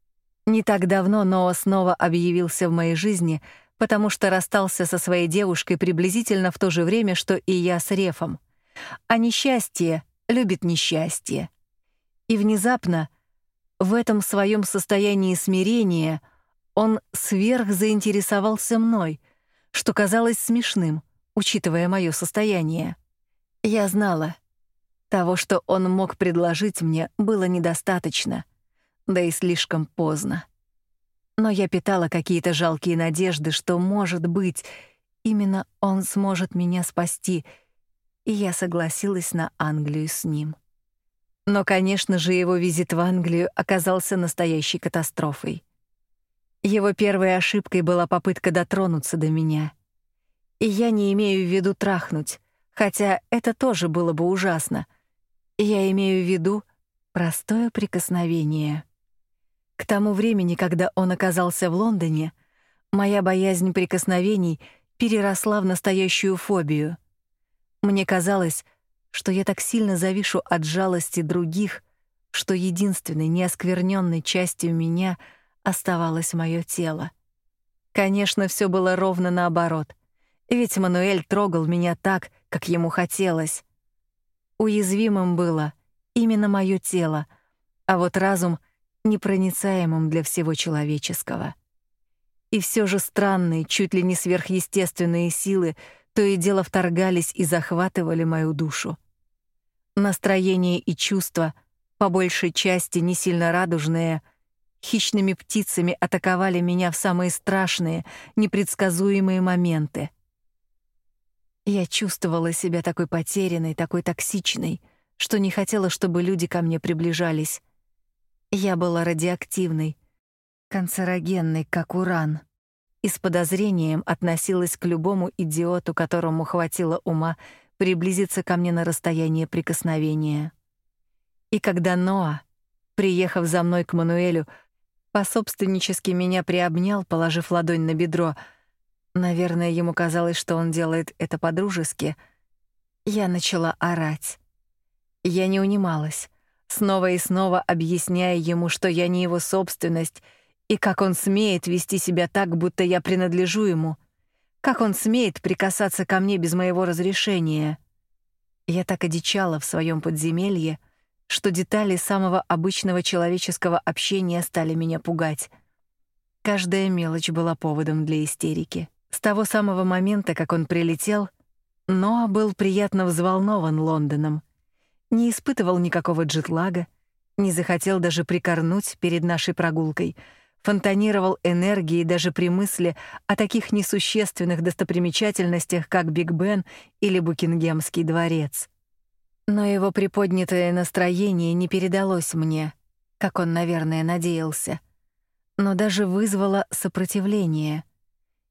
Не так давно Ноа снова объявился в моей жизни, потому что расстался со своей девушкой приблизительно в то же время, что и я с Рефом. А несчастье любит несчастье. И внезапно в этом своем состоянии смирения он сверх заинтересовался мной, что казалось смешным, учитывая мое состояние. Я знала, того, что он мог предложить мне, было недостаточно — да и слишком поздно. Но я питала какие-то жалкие надежды, что, может быть, именно он сможет меня спасти, и я согласилась на Англию с ним. Но, конечно же, его визит в Англию оказался настоящей катастрофой. Его первой ошибкой была попытка дотронуться до меня. И я не имею в виду трахнуть, хотя это тоже было бы ужасно. Я имею в виду простое прикосновение. К тому времени, когда он оказался в Лондоне, моя боязнь прикосновений переросла в настоящую фобию. Мне казалось, что я так сильно завишу от жалости других, что единственной неоскверненной частью меня оставалось мое тело. Конечно, все было ровно наоборот. Ведь Мануэль трогал меня так, как ему хотелось. Уязвимым было именно мое тело, а вот разум непроницаемым для всего человеческого. И все же странные, чуть ли не сверхъестественные силы то и дело вторгались и захватывали мою душу. Настроение и чувства, по большей части не сильно радужные, хищными птицами атаковали меня в самые страшные, непредсказуемые моменты. Я чувствовала себя такой потерянной, такой токсичной, что не хотела, чтобы люди ко мне приближались. Я была радиоактивной, канцерогенной, как уран, и с подозрением относилась к любому идиоту, которому хватило ума приблизиться ко мне на расстояние прикосновения. И когда Ноа, приехав за мной к Мануэлю, пособственнически меня приобнял, положив ладонь на бедро, наверное, ему казалось, что он делает это по-дружески, я начала орать. Я не унималась снова и снова объясняя ему, что я не его собственность, и как он смеет вести себя так, будто я принадлежу ему, как он смеет прикасаться ко мне без моего разрешения. Я так одичала в своем подземелье, что детали самого обычного человеческого общения стали меня пугать. Каждая мелочь была поводом для истерики. С того самого момента, как он прилетел, Ноа был приятно взволнован Лондоном — не испытывал никакого джетлага, не захотел даже прикорнуть перед нашей прогулкой, фонтанировал энергией даже при мысли о таких несущественных достопримечательностях, как Биг Бен или Букингемский дворец. Но его приподнятое настроение не передалось мне, как он, наверное, надеялся, но даже вызвало сопротивление.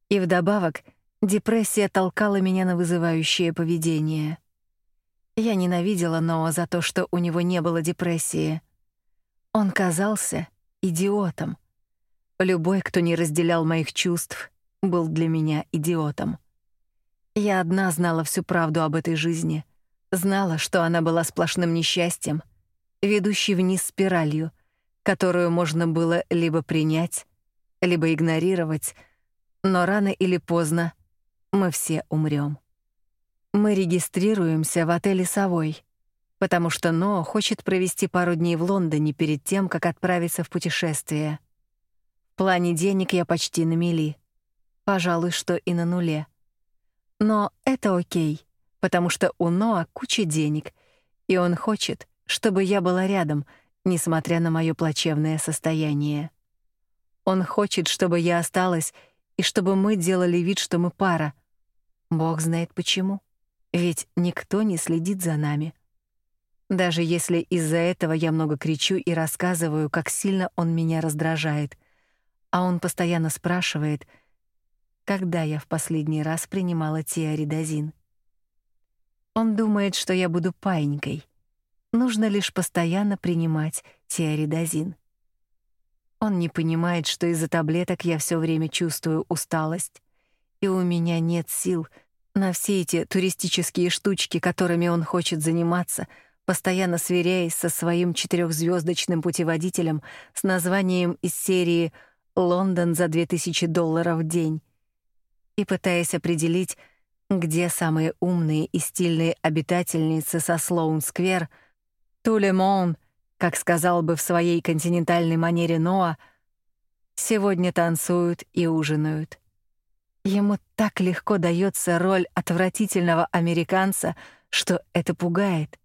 И вдобавок депрессия толкала меня на вызывающее поведение. Я ненавидела Ноа за то, что у него не было депрессии. Он казался идиотом. Любой, кто не разделял моих чувств, был для меня идиотом. Я одна знала всю правду об этой жизни. Знала, что она была сплошным несчастьем, ведущей вниз спиралью, которую можно было либо принять, либо игнорировать, но рано или поздно мы все умрем. Мы регистрируемся в отеле «Совой», потому что Ноа хочет провести пару дней в Лондоне перед тем, как отправиться в путешествие. В плане денег я почти на мели. Пожалуй, что и на нуле. Но это окей, потому что у Ноа куча денег, и он хочет, чтобы я была рядом, несмотря на моё плачевное состояние. Он хочет, чтобы я осталась и чтобы мы делали вид, что мы пара. Бог знает почему. Ведь никто не следит за нами. Даже если из-за этого я много кричу и рассказываю, как сильно он меня раздражает, а он постоянно спрашивает, когда я в последний раз принимала тиаридозин. Он думает, что я буду паинькой. Нужно лишь постоянно принимать тиаридозин. Он не понимает, что из-за таблеток я все время чувствую усталость, и у меня нет сил на все эти туристические штучки, которыми он хочет заниматься, постоянно сверяясь со своим четырехзвездочным путеводителем с названием из серии «Лондон за 2000 долларов в день» и пытаясь определить, где самые умные и стильные обитательницы со Слоун-сквер, Тулемон, как сказал бы в своей континентальной манере Ноа, сегодня танцуют и ужинают. Ему так легко дается роль отвратительного американца, что это пугает.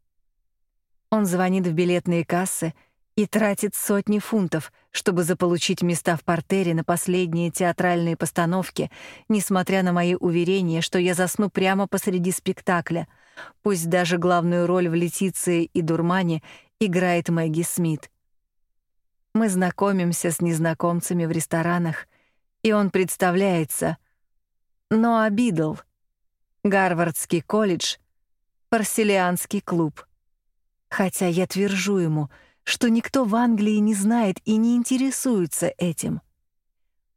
Он звонит в билетные кассы и тратит сотни фунтов, чтобы заполучить места в партере на последние театральные постановки, несмотря на мои уверения, что я засну прямо посреди спектакля. Пусть даже главную роль в Летиции и Дурмане играет Мэгги Смит. Мы знакомимся с незнакомцами в ресторанах, и он представляется Ноа Бидл, Гарвардский колледж, Парселианский клуб. Хотя я твержу ему, что никто в Англии не знает и не интересуется этим.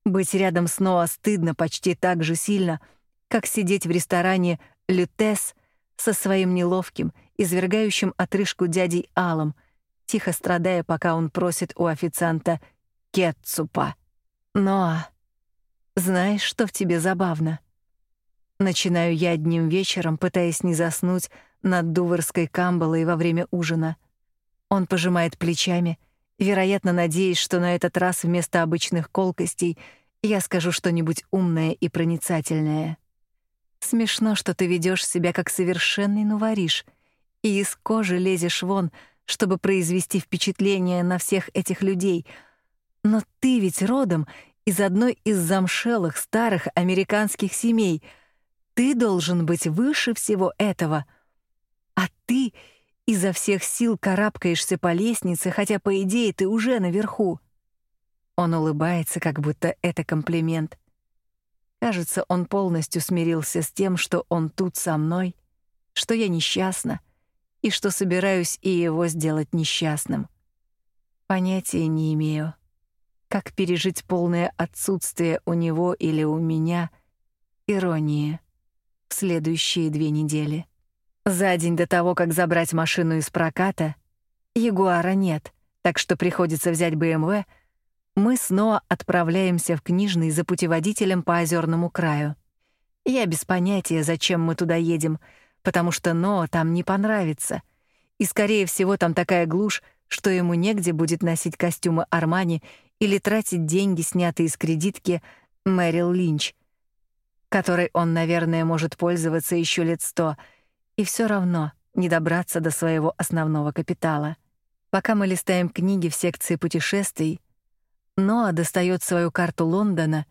Быть рядом с Ноа стыдно почти так же сильно, как сидеть в ресторане «Лютес» со своим неловким, извергающим отрыжку дядей Алом, тихо страдая, пока он просит у официанта кетцупа. «Ноа, знаешь, что в тебе забавно?» Начинаю я одним вечером, пытаясь не заснуть над дуварской камбалой во время ужина. Он пожимает плечами, вероятно, надеясь, что на этот раз вместо обычных колкостей я скажу что-нибудь умное и проницательное. Смешно, что ты ведешь себя как совершенный новориш и из кожи лезешь вон, чтобы произвести впечатление на всех этих людей. Но ты ведь родом из одной из замшелых старых американских семей — ты должен быть выше всего этого. А ты изо всех сил карабкаешься по лестнице, хотя по идее ты уже наверху. Он улыбается, как будто это комплимент. Кажется, он полностью смирился с тем, что он тут со мной, что я несчастна и что собираюсь и его сделать несчастным. Понятия не имею, как пережить полное отсутствие у него или у меня иронии в следующие две недели. За день до того, как забрать машину из проката, Ягуара нет, так что приходится взять БМВ, мы снова отправляемся в книжный за путеводителем по озерному краю. Я без понятия, зачем мы туда едем, потому что Ноа там не понравится. И скорее всего, там такая глушь, что ему негде будет носить костюмы Армани или тратить деньги, снятые из кредитки Мэрил Линч — которой он, наверное, может пользоваться еще лет сто, и все равно не добраться до своего основного капитала. Пока мы листаем книги в секции путешествий, Ноа достает свою карту Лондона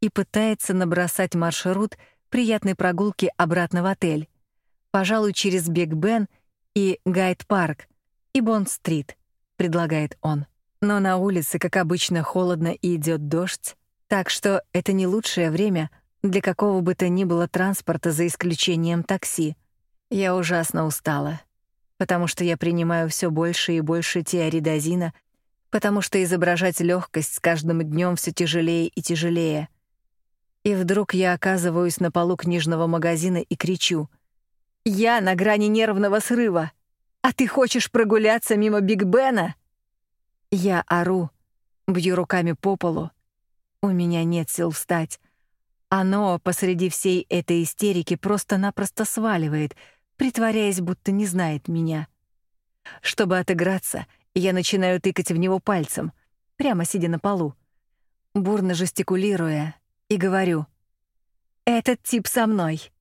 и пытается набросать маршрут приятной прогулки обратно в отель, пожалуй, через Биг-Бен и Гайд-парк и Бонд-стрит, предлагает он. Но на улице, как обычно, холодно и идет дождь, так что это не лучшее время — для какого бы то ни было транспорта за исключением такси. Я ужасно устала, потому что я принимаю все больше и больше тиаридозина, потому что изображать легкость с каждым днем все тяжелее и тяжелее. И вдруг я оказываюсь на полу книжного магазина и кричу: "Я на грани нервного срыва, а ты хочешь прогуляться мимо Биг Бена?" Я ору, бью руками по полу. У меня нет сил встать. Оно посреди всей этой истерики просто-напросто сваливает, притворяясь, будто не знает меня. Чтобы отыграться, я начинаю тыкать в него пальцем, прямо сидя на полу, бурно жестикулируя, и говорю: "Этот тип со мной.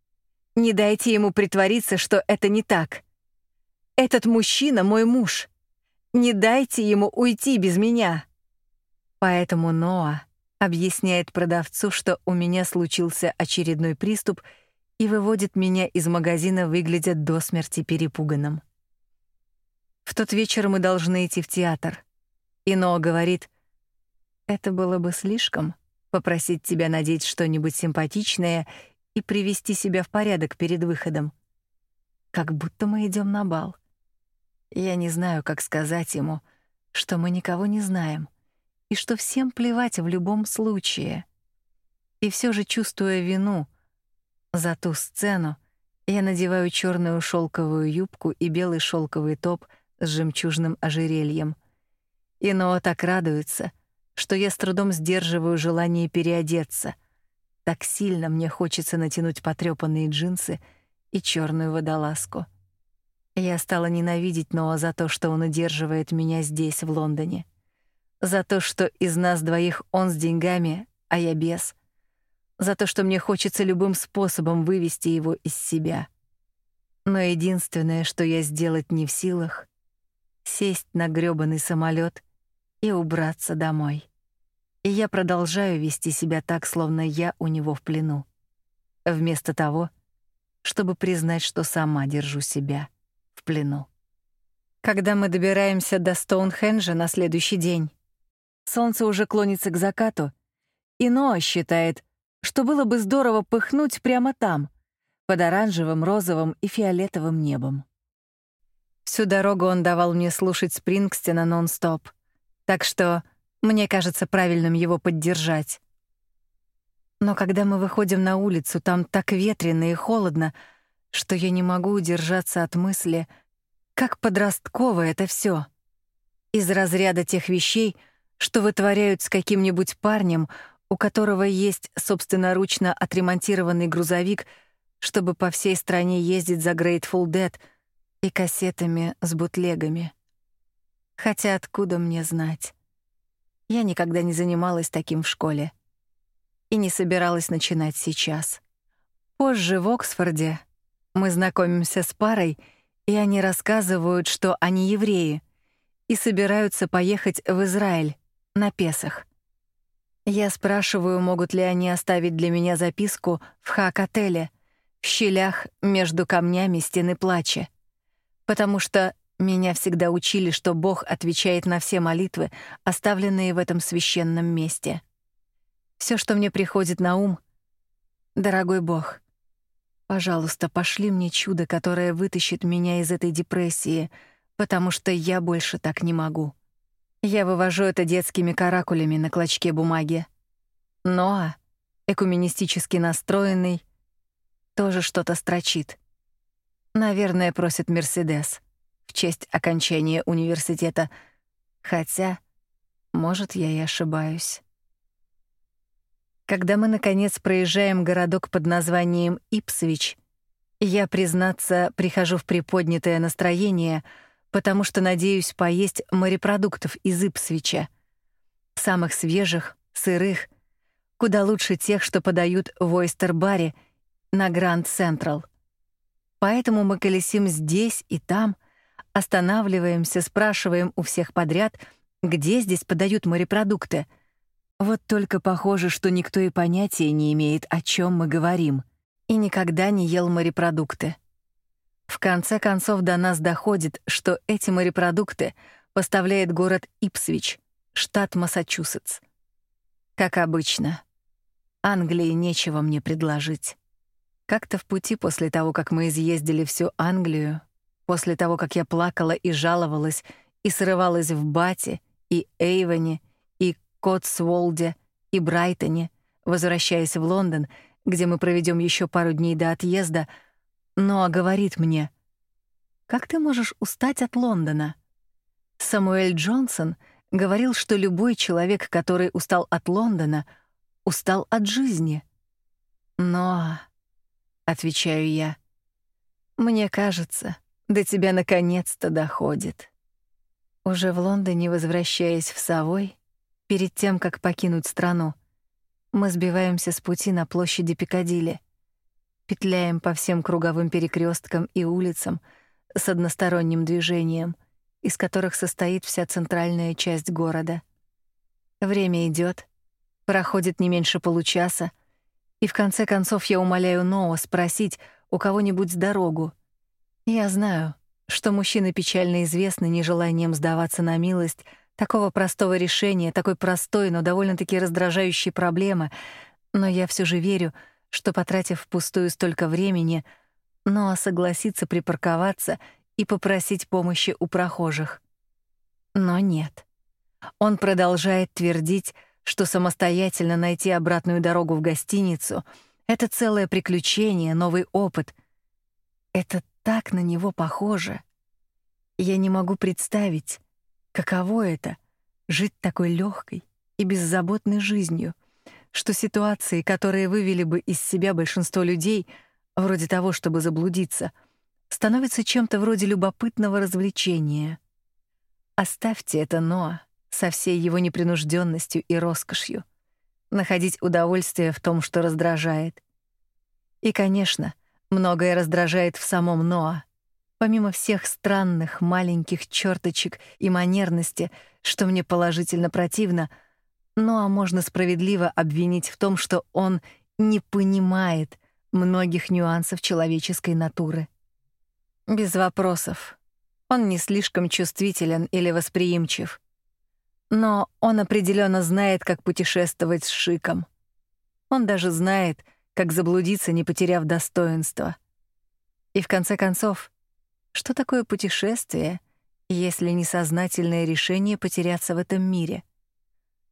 Не дайте ему притвориться, что это не так. Этот мужчина мой муж. Не дайте ему уйти без меня". Поэтому Ноа объясняет продавцу, что у меня случился очередной приступ и выводит меня из магазина, выглядя до смерти перепуганным. В тот вечер мы должны идти в театр. Ино говорит: Это было бы слишком попросить тебя надеть что-нибудь симпатичное и привести себя в порядок перед выходом. Как будто мы идем на бал. Я не знаю, как сказать ему, что мы никого не знаем и что всем плевать в любом случае. И все же, чувствуя вину за ту сцену, я надеваю черную шелковую юбку и белый шелковый топ с жемчужным ожерельем. И Ноа так радуется, что я с трудом сдерживаю желание переодеться. Так сильно мне хочется натянуть потрёпанные джинсы и черную водолазку. Я стала ненавидеть Ноа за то, что он удерживает меня здесь, в Лондоне. За то, что из нас двоих он с деньгами, а я без. За то, что мне хочется любым способом вывести его из себя. Но единственное, что я сделать не в силах сесть на грёбаный самолет и убраться домой. И я продолжаю вести себя так, словно я у него в плену. Вместо того, чтобы признать, что сама держу себя в плену. Когда мы добираемся до Стоунхенджа на следующий день, солнце уже клонится к закату, и Ноа считает, что было бы здорово пыхнуть прямо там, под оранжевым, розовым и фиолетовым небом. Всю дорогу он давал мне слушать Спрингстена нон-стоп, так что мне кажется правильным его поддержать. Но когда мы выходим на улицу, там так ветрено и холодно, что я не могу удержаться от мысли, как подростково это все. Из разряда тех вещей, что вытворяют с каким-нибудь парнем, у которого есть собственноручно отремонтированный грузовик, чтобы по всей стране ездить за Grateful Dead и кассетами с бутлегами. Хотя откуда мне знать? Я никогда не занималась таким в школе и не собиралась начинать сейчас. Позже в Оксфорде мы знакомимся с парой, и они рассказывают, что они евреи и собираются поехать в Израиль на Песах. Я спрашиваю, могут ли они оставить для меня записку в хак-отеле, в щелях между камнями стены плача, потому что меня всегда учили, что Бог отвечает на все молитвы, оставленные в этом священном месте. Все, что мне приходит на ум, дорогой Бог, пожалуйста, пошли мне чудо, которое вытащит меня из этой депрессии, потому что я больше так не могу. Я вывожу это детскими каракулями на клочке бумаги. Ноа, экуменистически настроенный, тоже что-то строчит. Наверное, просит Мерседес в честь окончания университета, хотя, может, я и ошибаюсь. Когда мы наконец проезжаем городок под названием Ипсвич, я, признаться, прихожу в приподнятое настроение, потому что надеюсь поесть морепродуктов из Ипсвича, самых свежих, сырых, куда лучше тех, что подают в Ойстер-баре на Гранд Централ. Поэтому мы колесим здесь и там, Останавливаемся, спрашиваем у всех подряд, где здесь подают морепродукты. Вот только похоже, что никто и понятия не имеет, о чем мы говорим, и никогда не ел морепродукты. В конце концов до нас доходит, что эти морепродукты поставляет город Ипсвич, штат Массачусетс. Как обычно, Англии нечего мне предложить. Как-то в пути после того, как мы изъездили всю Англию, После того, как я плакала и жаловалась, и срывалась в Бате, и Эйвоне, и Котсволде, и Брайтоне, возвращаясь в Лондон, где мы проведем еще пару дней до отъезда, Ноа говорит мне, «Как ты можешь устать от Лондона?» Самуэль Джонсон говорил, что любой человек, который устал от Лондона, устал от жизни. «Но...» — отвечаю я, — «мне кажется, до тебя наконец-то доходит. Уже в Лондоне, возвращаясь в Савой, перед тем, как покинуть страну, мы сбиваемся с пути на площади Пикадилли, петляем по всем круговым перекресткам и улицам с односторонним движением, из которых состоит вся центральная часть города. Время идет, проходит не меньше получаса, и в конце концов я умоляю Ноа спросить у кого-нибудь дорогу, я знаю, что мужчины печально известны нежеланием сдаваться на милость Такого простого решения, такой простой, но довольно-таки раздражающей проблемы, но я все же верю, что потратив впустую столько времени, Ноа согласится припарковаться и попросить помощи у прохожих. Но нет. Он продолжает твердить, что самостоятельно найти обратную дорогу в гостиницу — это целое приключение, новый опыт. Это так на него похоже. Я не могу представить, каково это — жить такой легкой и беззаботной жизнью, что ситуации, которые вывели бы из себя большинство людей, вроде того, чтобы заблудиться, становятся чем-то вроде любопытного развлечения. Оставьте это Ноа со всей его непринужденностью и роскошью. Находить удовольствие в том, что раздражает. И, конечно, многое раздражает в самом Ноа. Помимо всех странных маленьких черточек и манерности, что мне положительно противно, Ноа можно справедливо обвинить в том, что он не понимает многих нюансов человеческой натуры. Без вопросов. Он не слишком чувствителен или восприимчив но он определенно знает, как путешествовать с шиком. Он даже знает, как заблудиться, не потеряв достоинства. И в конце концов, что такое путешествие, если не сознательное решение потеряться в этом мире?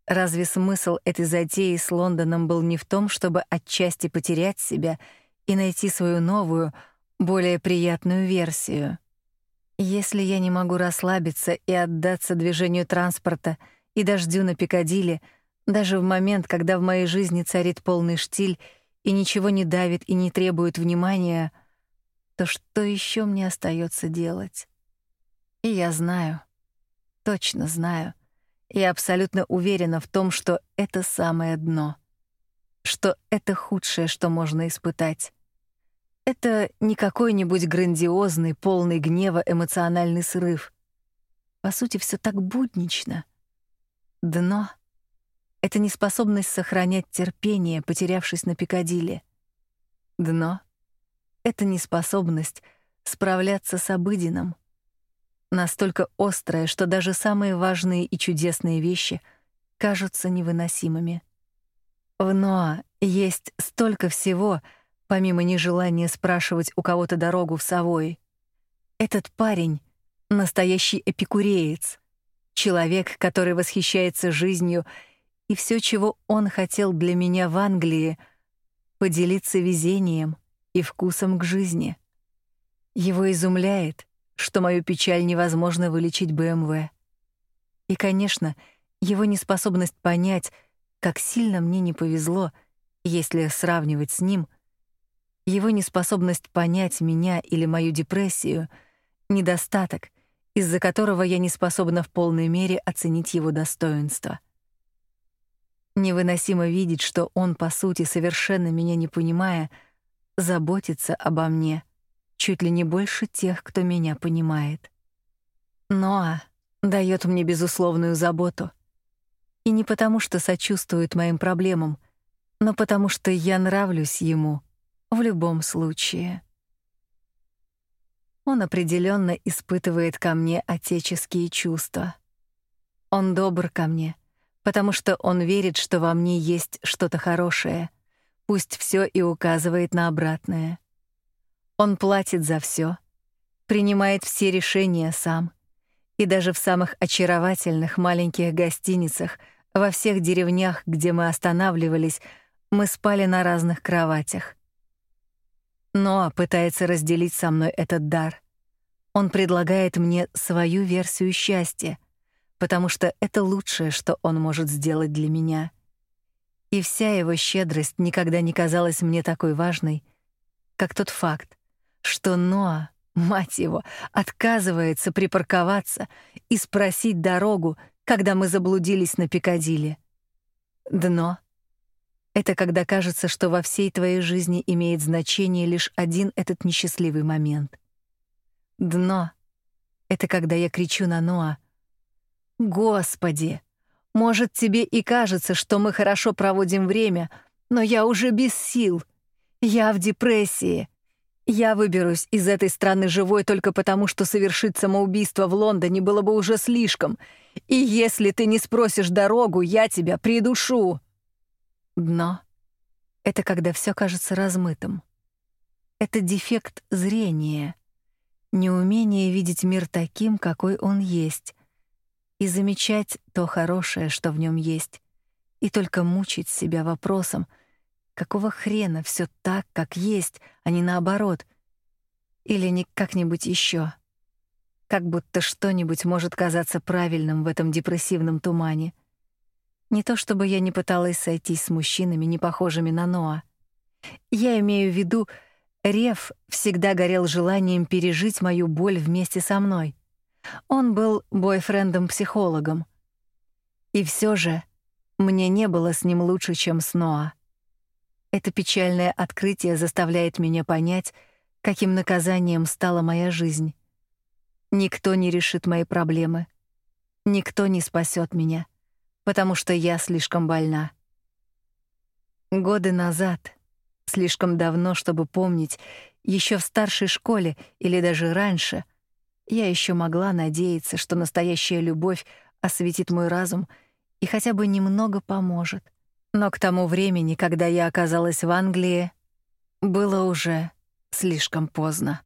Разве смысл этой затеи с Лондоном был не в том, чтобы отчасти потерять себя и найти свою новую, более приятную версию? Если я не могу расслабиться и отдаться движению транспорта и дождю на Пикадилли, даже в момент, когда в моей жизни царит полный штиль и ничего не давит и не требует внимания, то что еще мне остается делать? И я знаю, точно знаю, я абсолютно уверена в том, что это самое дно, что это худшее, что можно испытать. Это не какой-нибудь грандиозный, полный гнева эмоциональный срыв. По сути, все так буднично. Дно — это неспособность сохранять терпение, потерявшись на Пикадилли. Дно — это неспособность справляться с обыденным. Настолько острое, что даже самые важные и чудесные вещи кажутся невыносимыми. В Ноа есть столько всего — помимо нежелания спрашивать у кого-то дорогу в Савой. Этот парень — настоящий эпикуреец, человек, который восхищается жизнью, и все, чего он хотел для меня в Англии — поделиться везением и вкусом к жизни. Его изумляет, что мою печаль невозможно вылечить БМВ. И, конечно, его неспособность понять, как сильно мне не повезло, если сравнивать с ним — его неспособность понять меня или мою депрессию — недостаток, из-за которого я не способна в полной мере оценить его достоинство. Невыносимо видеть, что он, по сути, совершенно меня не понимая, заботится обо мне чуть ли не больше тех, кто меня понимает. Ноа дает мне безусловную заботу. И не потому, что сочувствует моим проблемам, но потому что я нравлюсь ему — в любом случае. Он определенно испытывает ко мне отеческие чувства. Он добр ко мне, потому что он верит, что во мне есть что-то хорошее, пусть все и указывает на обратное. Он платит за все, принимает все решения сам, и даже в самых очаровательных маленьких гостиницах, во всех деревнях, где мы останавливались, мы спали на разных кроватях. Ноа пытается разделить со мной этот дар. Он предлагает мне свою версию счастья, потому что это лучшее, что он может сделать для меня. И вся его щедрость никогда не казалась мне такой важной, как тот факт, что Ноа, мать его, отказывается припарковаться и спросить дорогу, когда мы заблудились на Пикадилли. Дно это когда кажется, что во всей твоей жизни имеет значение лишь один этот несчастливый момент. Дно — это когда я кричу на Ноа. «Господи! Может, тебе и кажется, что мы хорошо проводим время, но я уже без сил. Я в депрессии. Я выберусь из этой страны живой только потому, что совершить самоубийство в Лондоне было бы уже слишком. И если ты не спросишь дорогу, я тебя придушу. Дно — это когда все кажется размытым. Это дефект зрения, неумение видеть мир таким, какой он есть, и замечать то хорошее, что в нем есть, и только мучить себя вопросом — Какого хрена все так, как есть, а не наоборот? Или не как-нибудь еще? Как будто что-нибудь может казаться правильным в этом депрессивном тумане. Не то чтобы я не пыталась сойтись с мужчинами, не похожими на Ноа. Я имею в виду, Рев всегда горел желанием пережить мою боль вместе со мной. Он был бойфрендом-психологом. И все же мне не было с ним лучше, чем с Ноа. Это печальное открытие заставляет меня понять, каким наказанием стала моя жизнь. Никто не решит мои проблемы. Никто не спасет меня, потому что я слишком больна. Годы назад, слишком давно, чтобы помнить, еще в старшей школе или даже раньше, я еще могла надеяться, что настоящая любовь осветит мой разум и хотя бы немного поможет. Но к тому времени, когда я оказалась в Англии, было уже слишком поздно.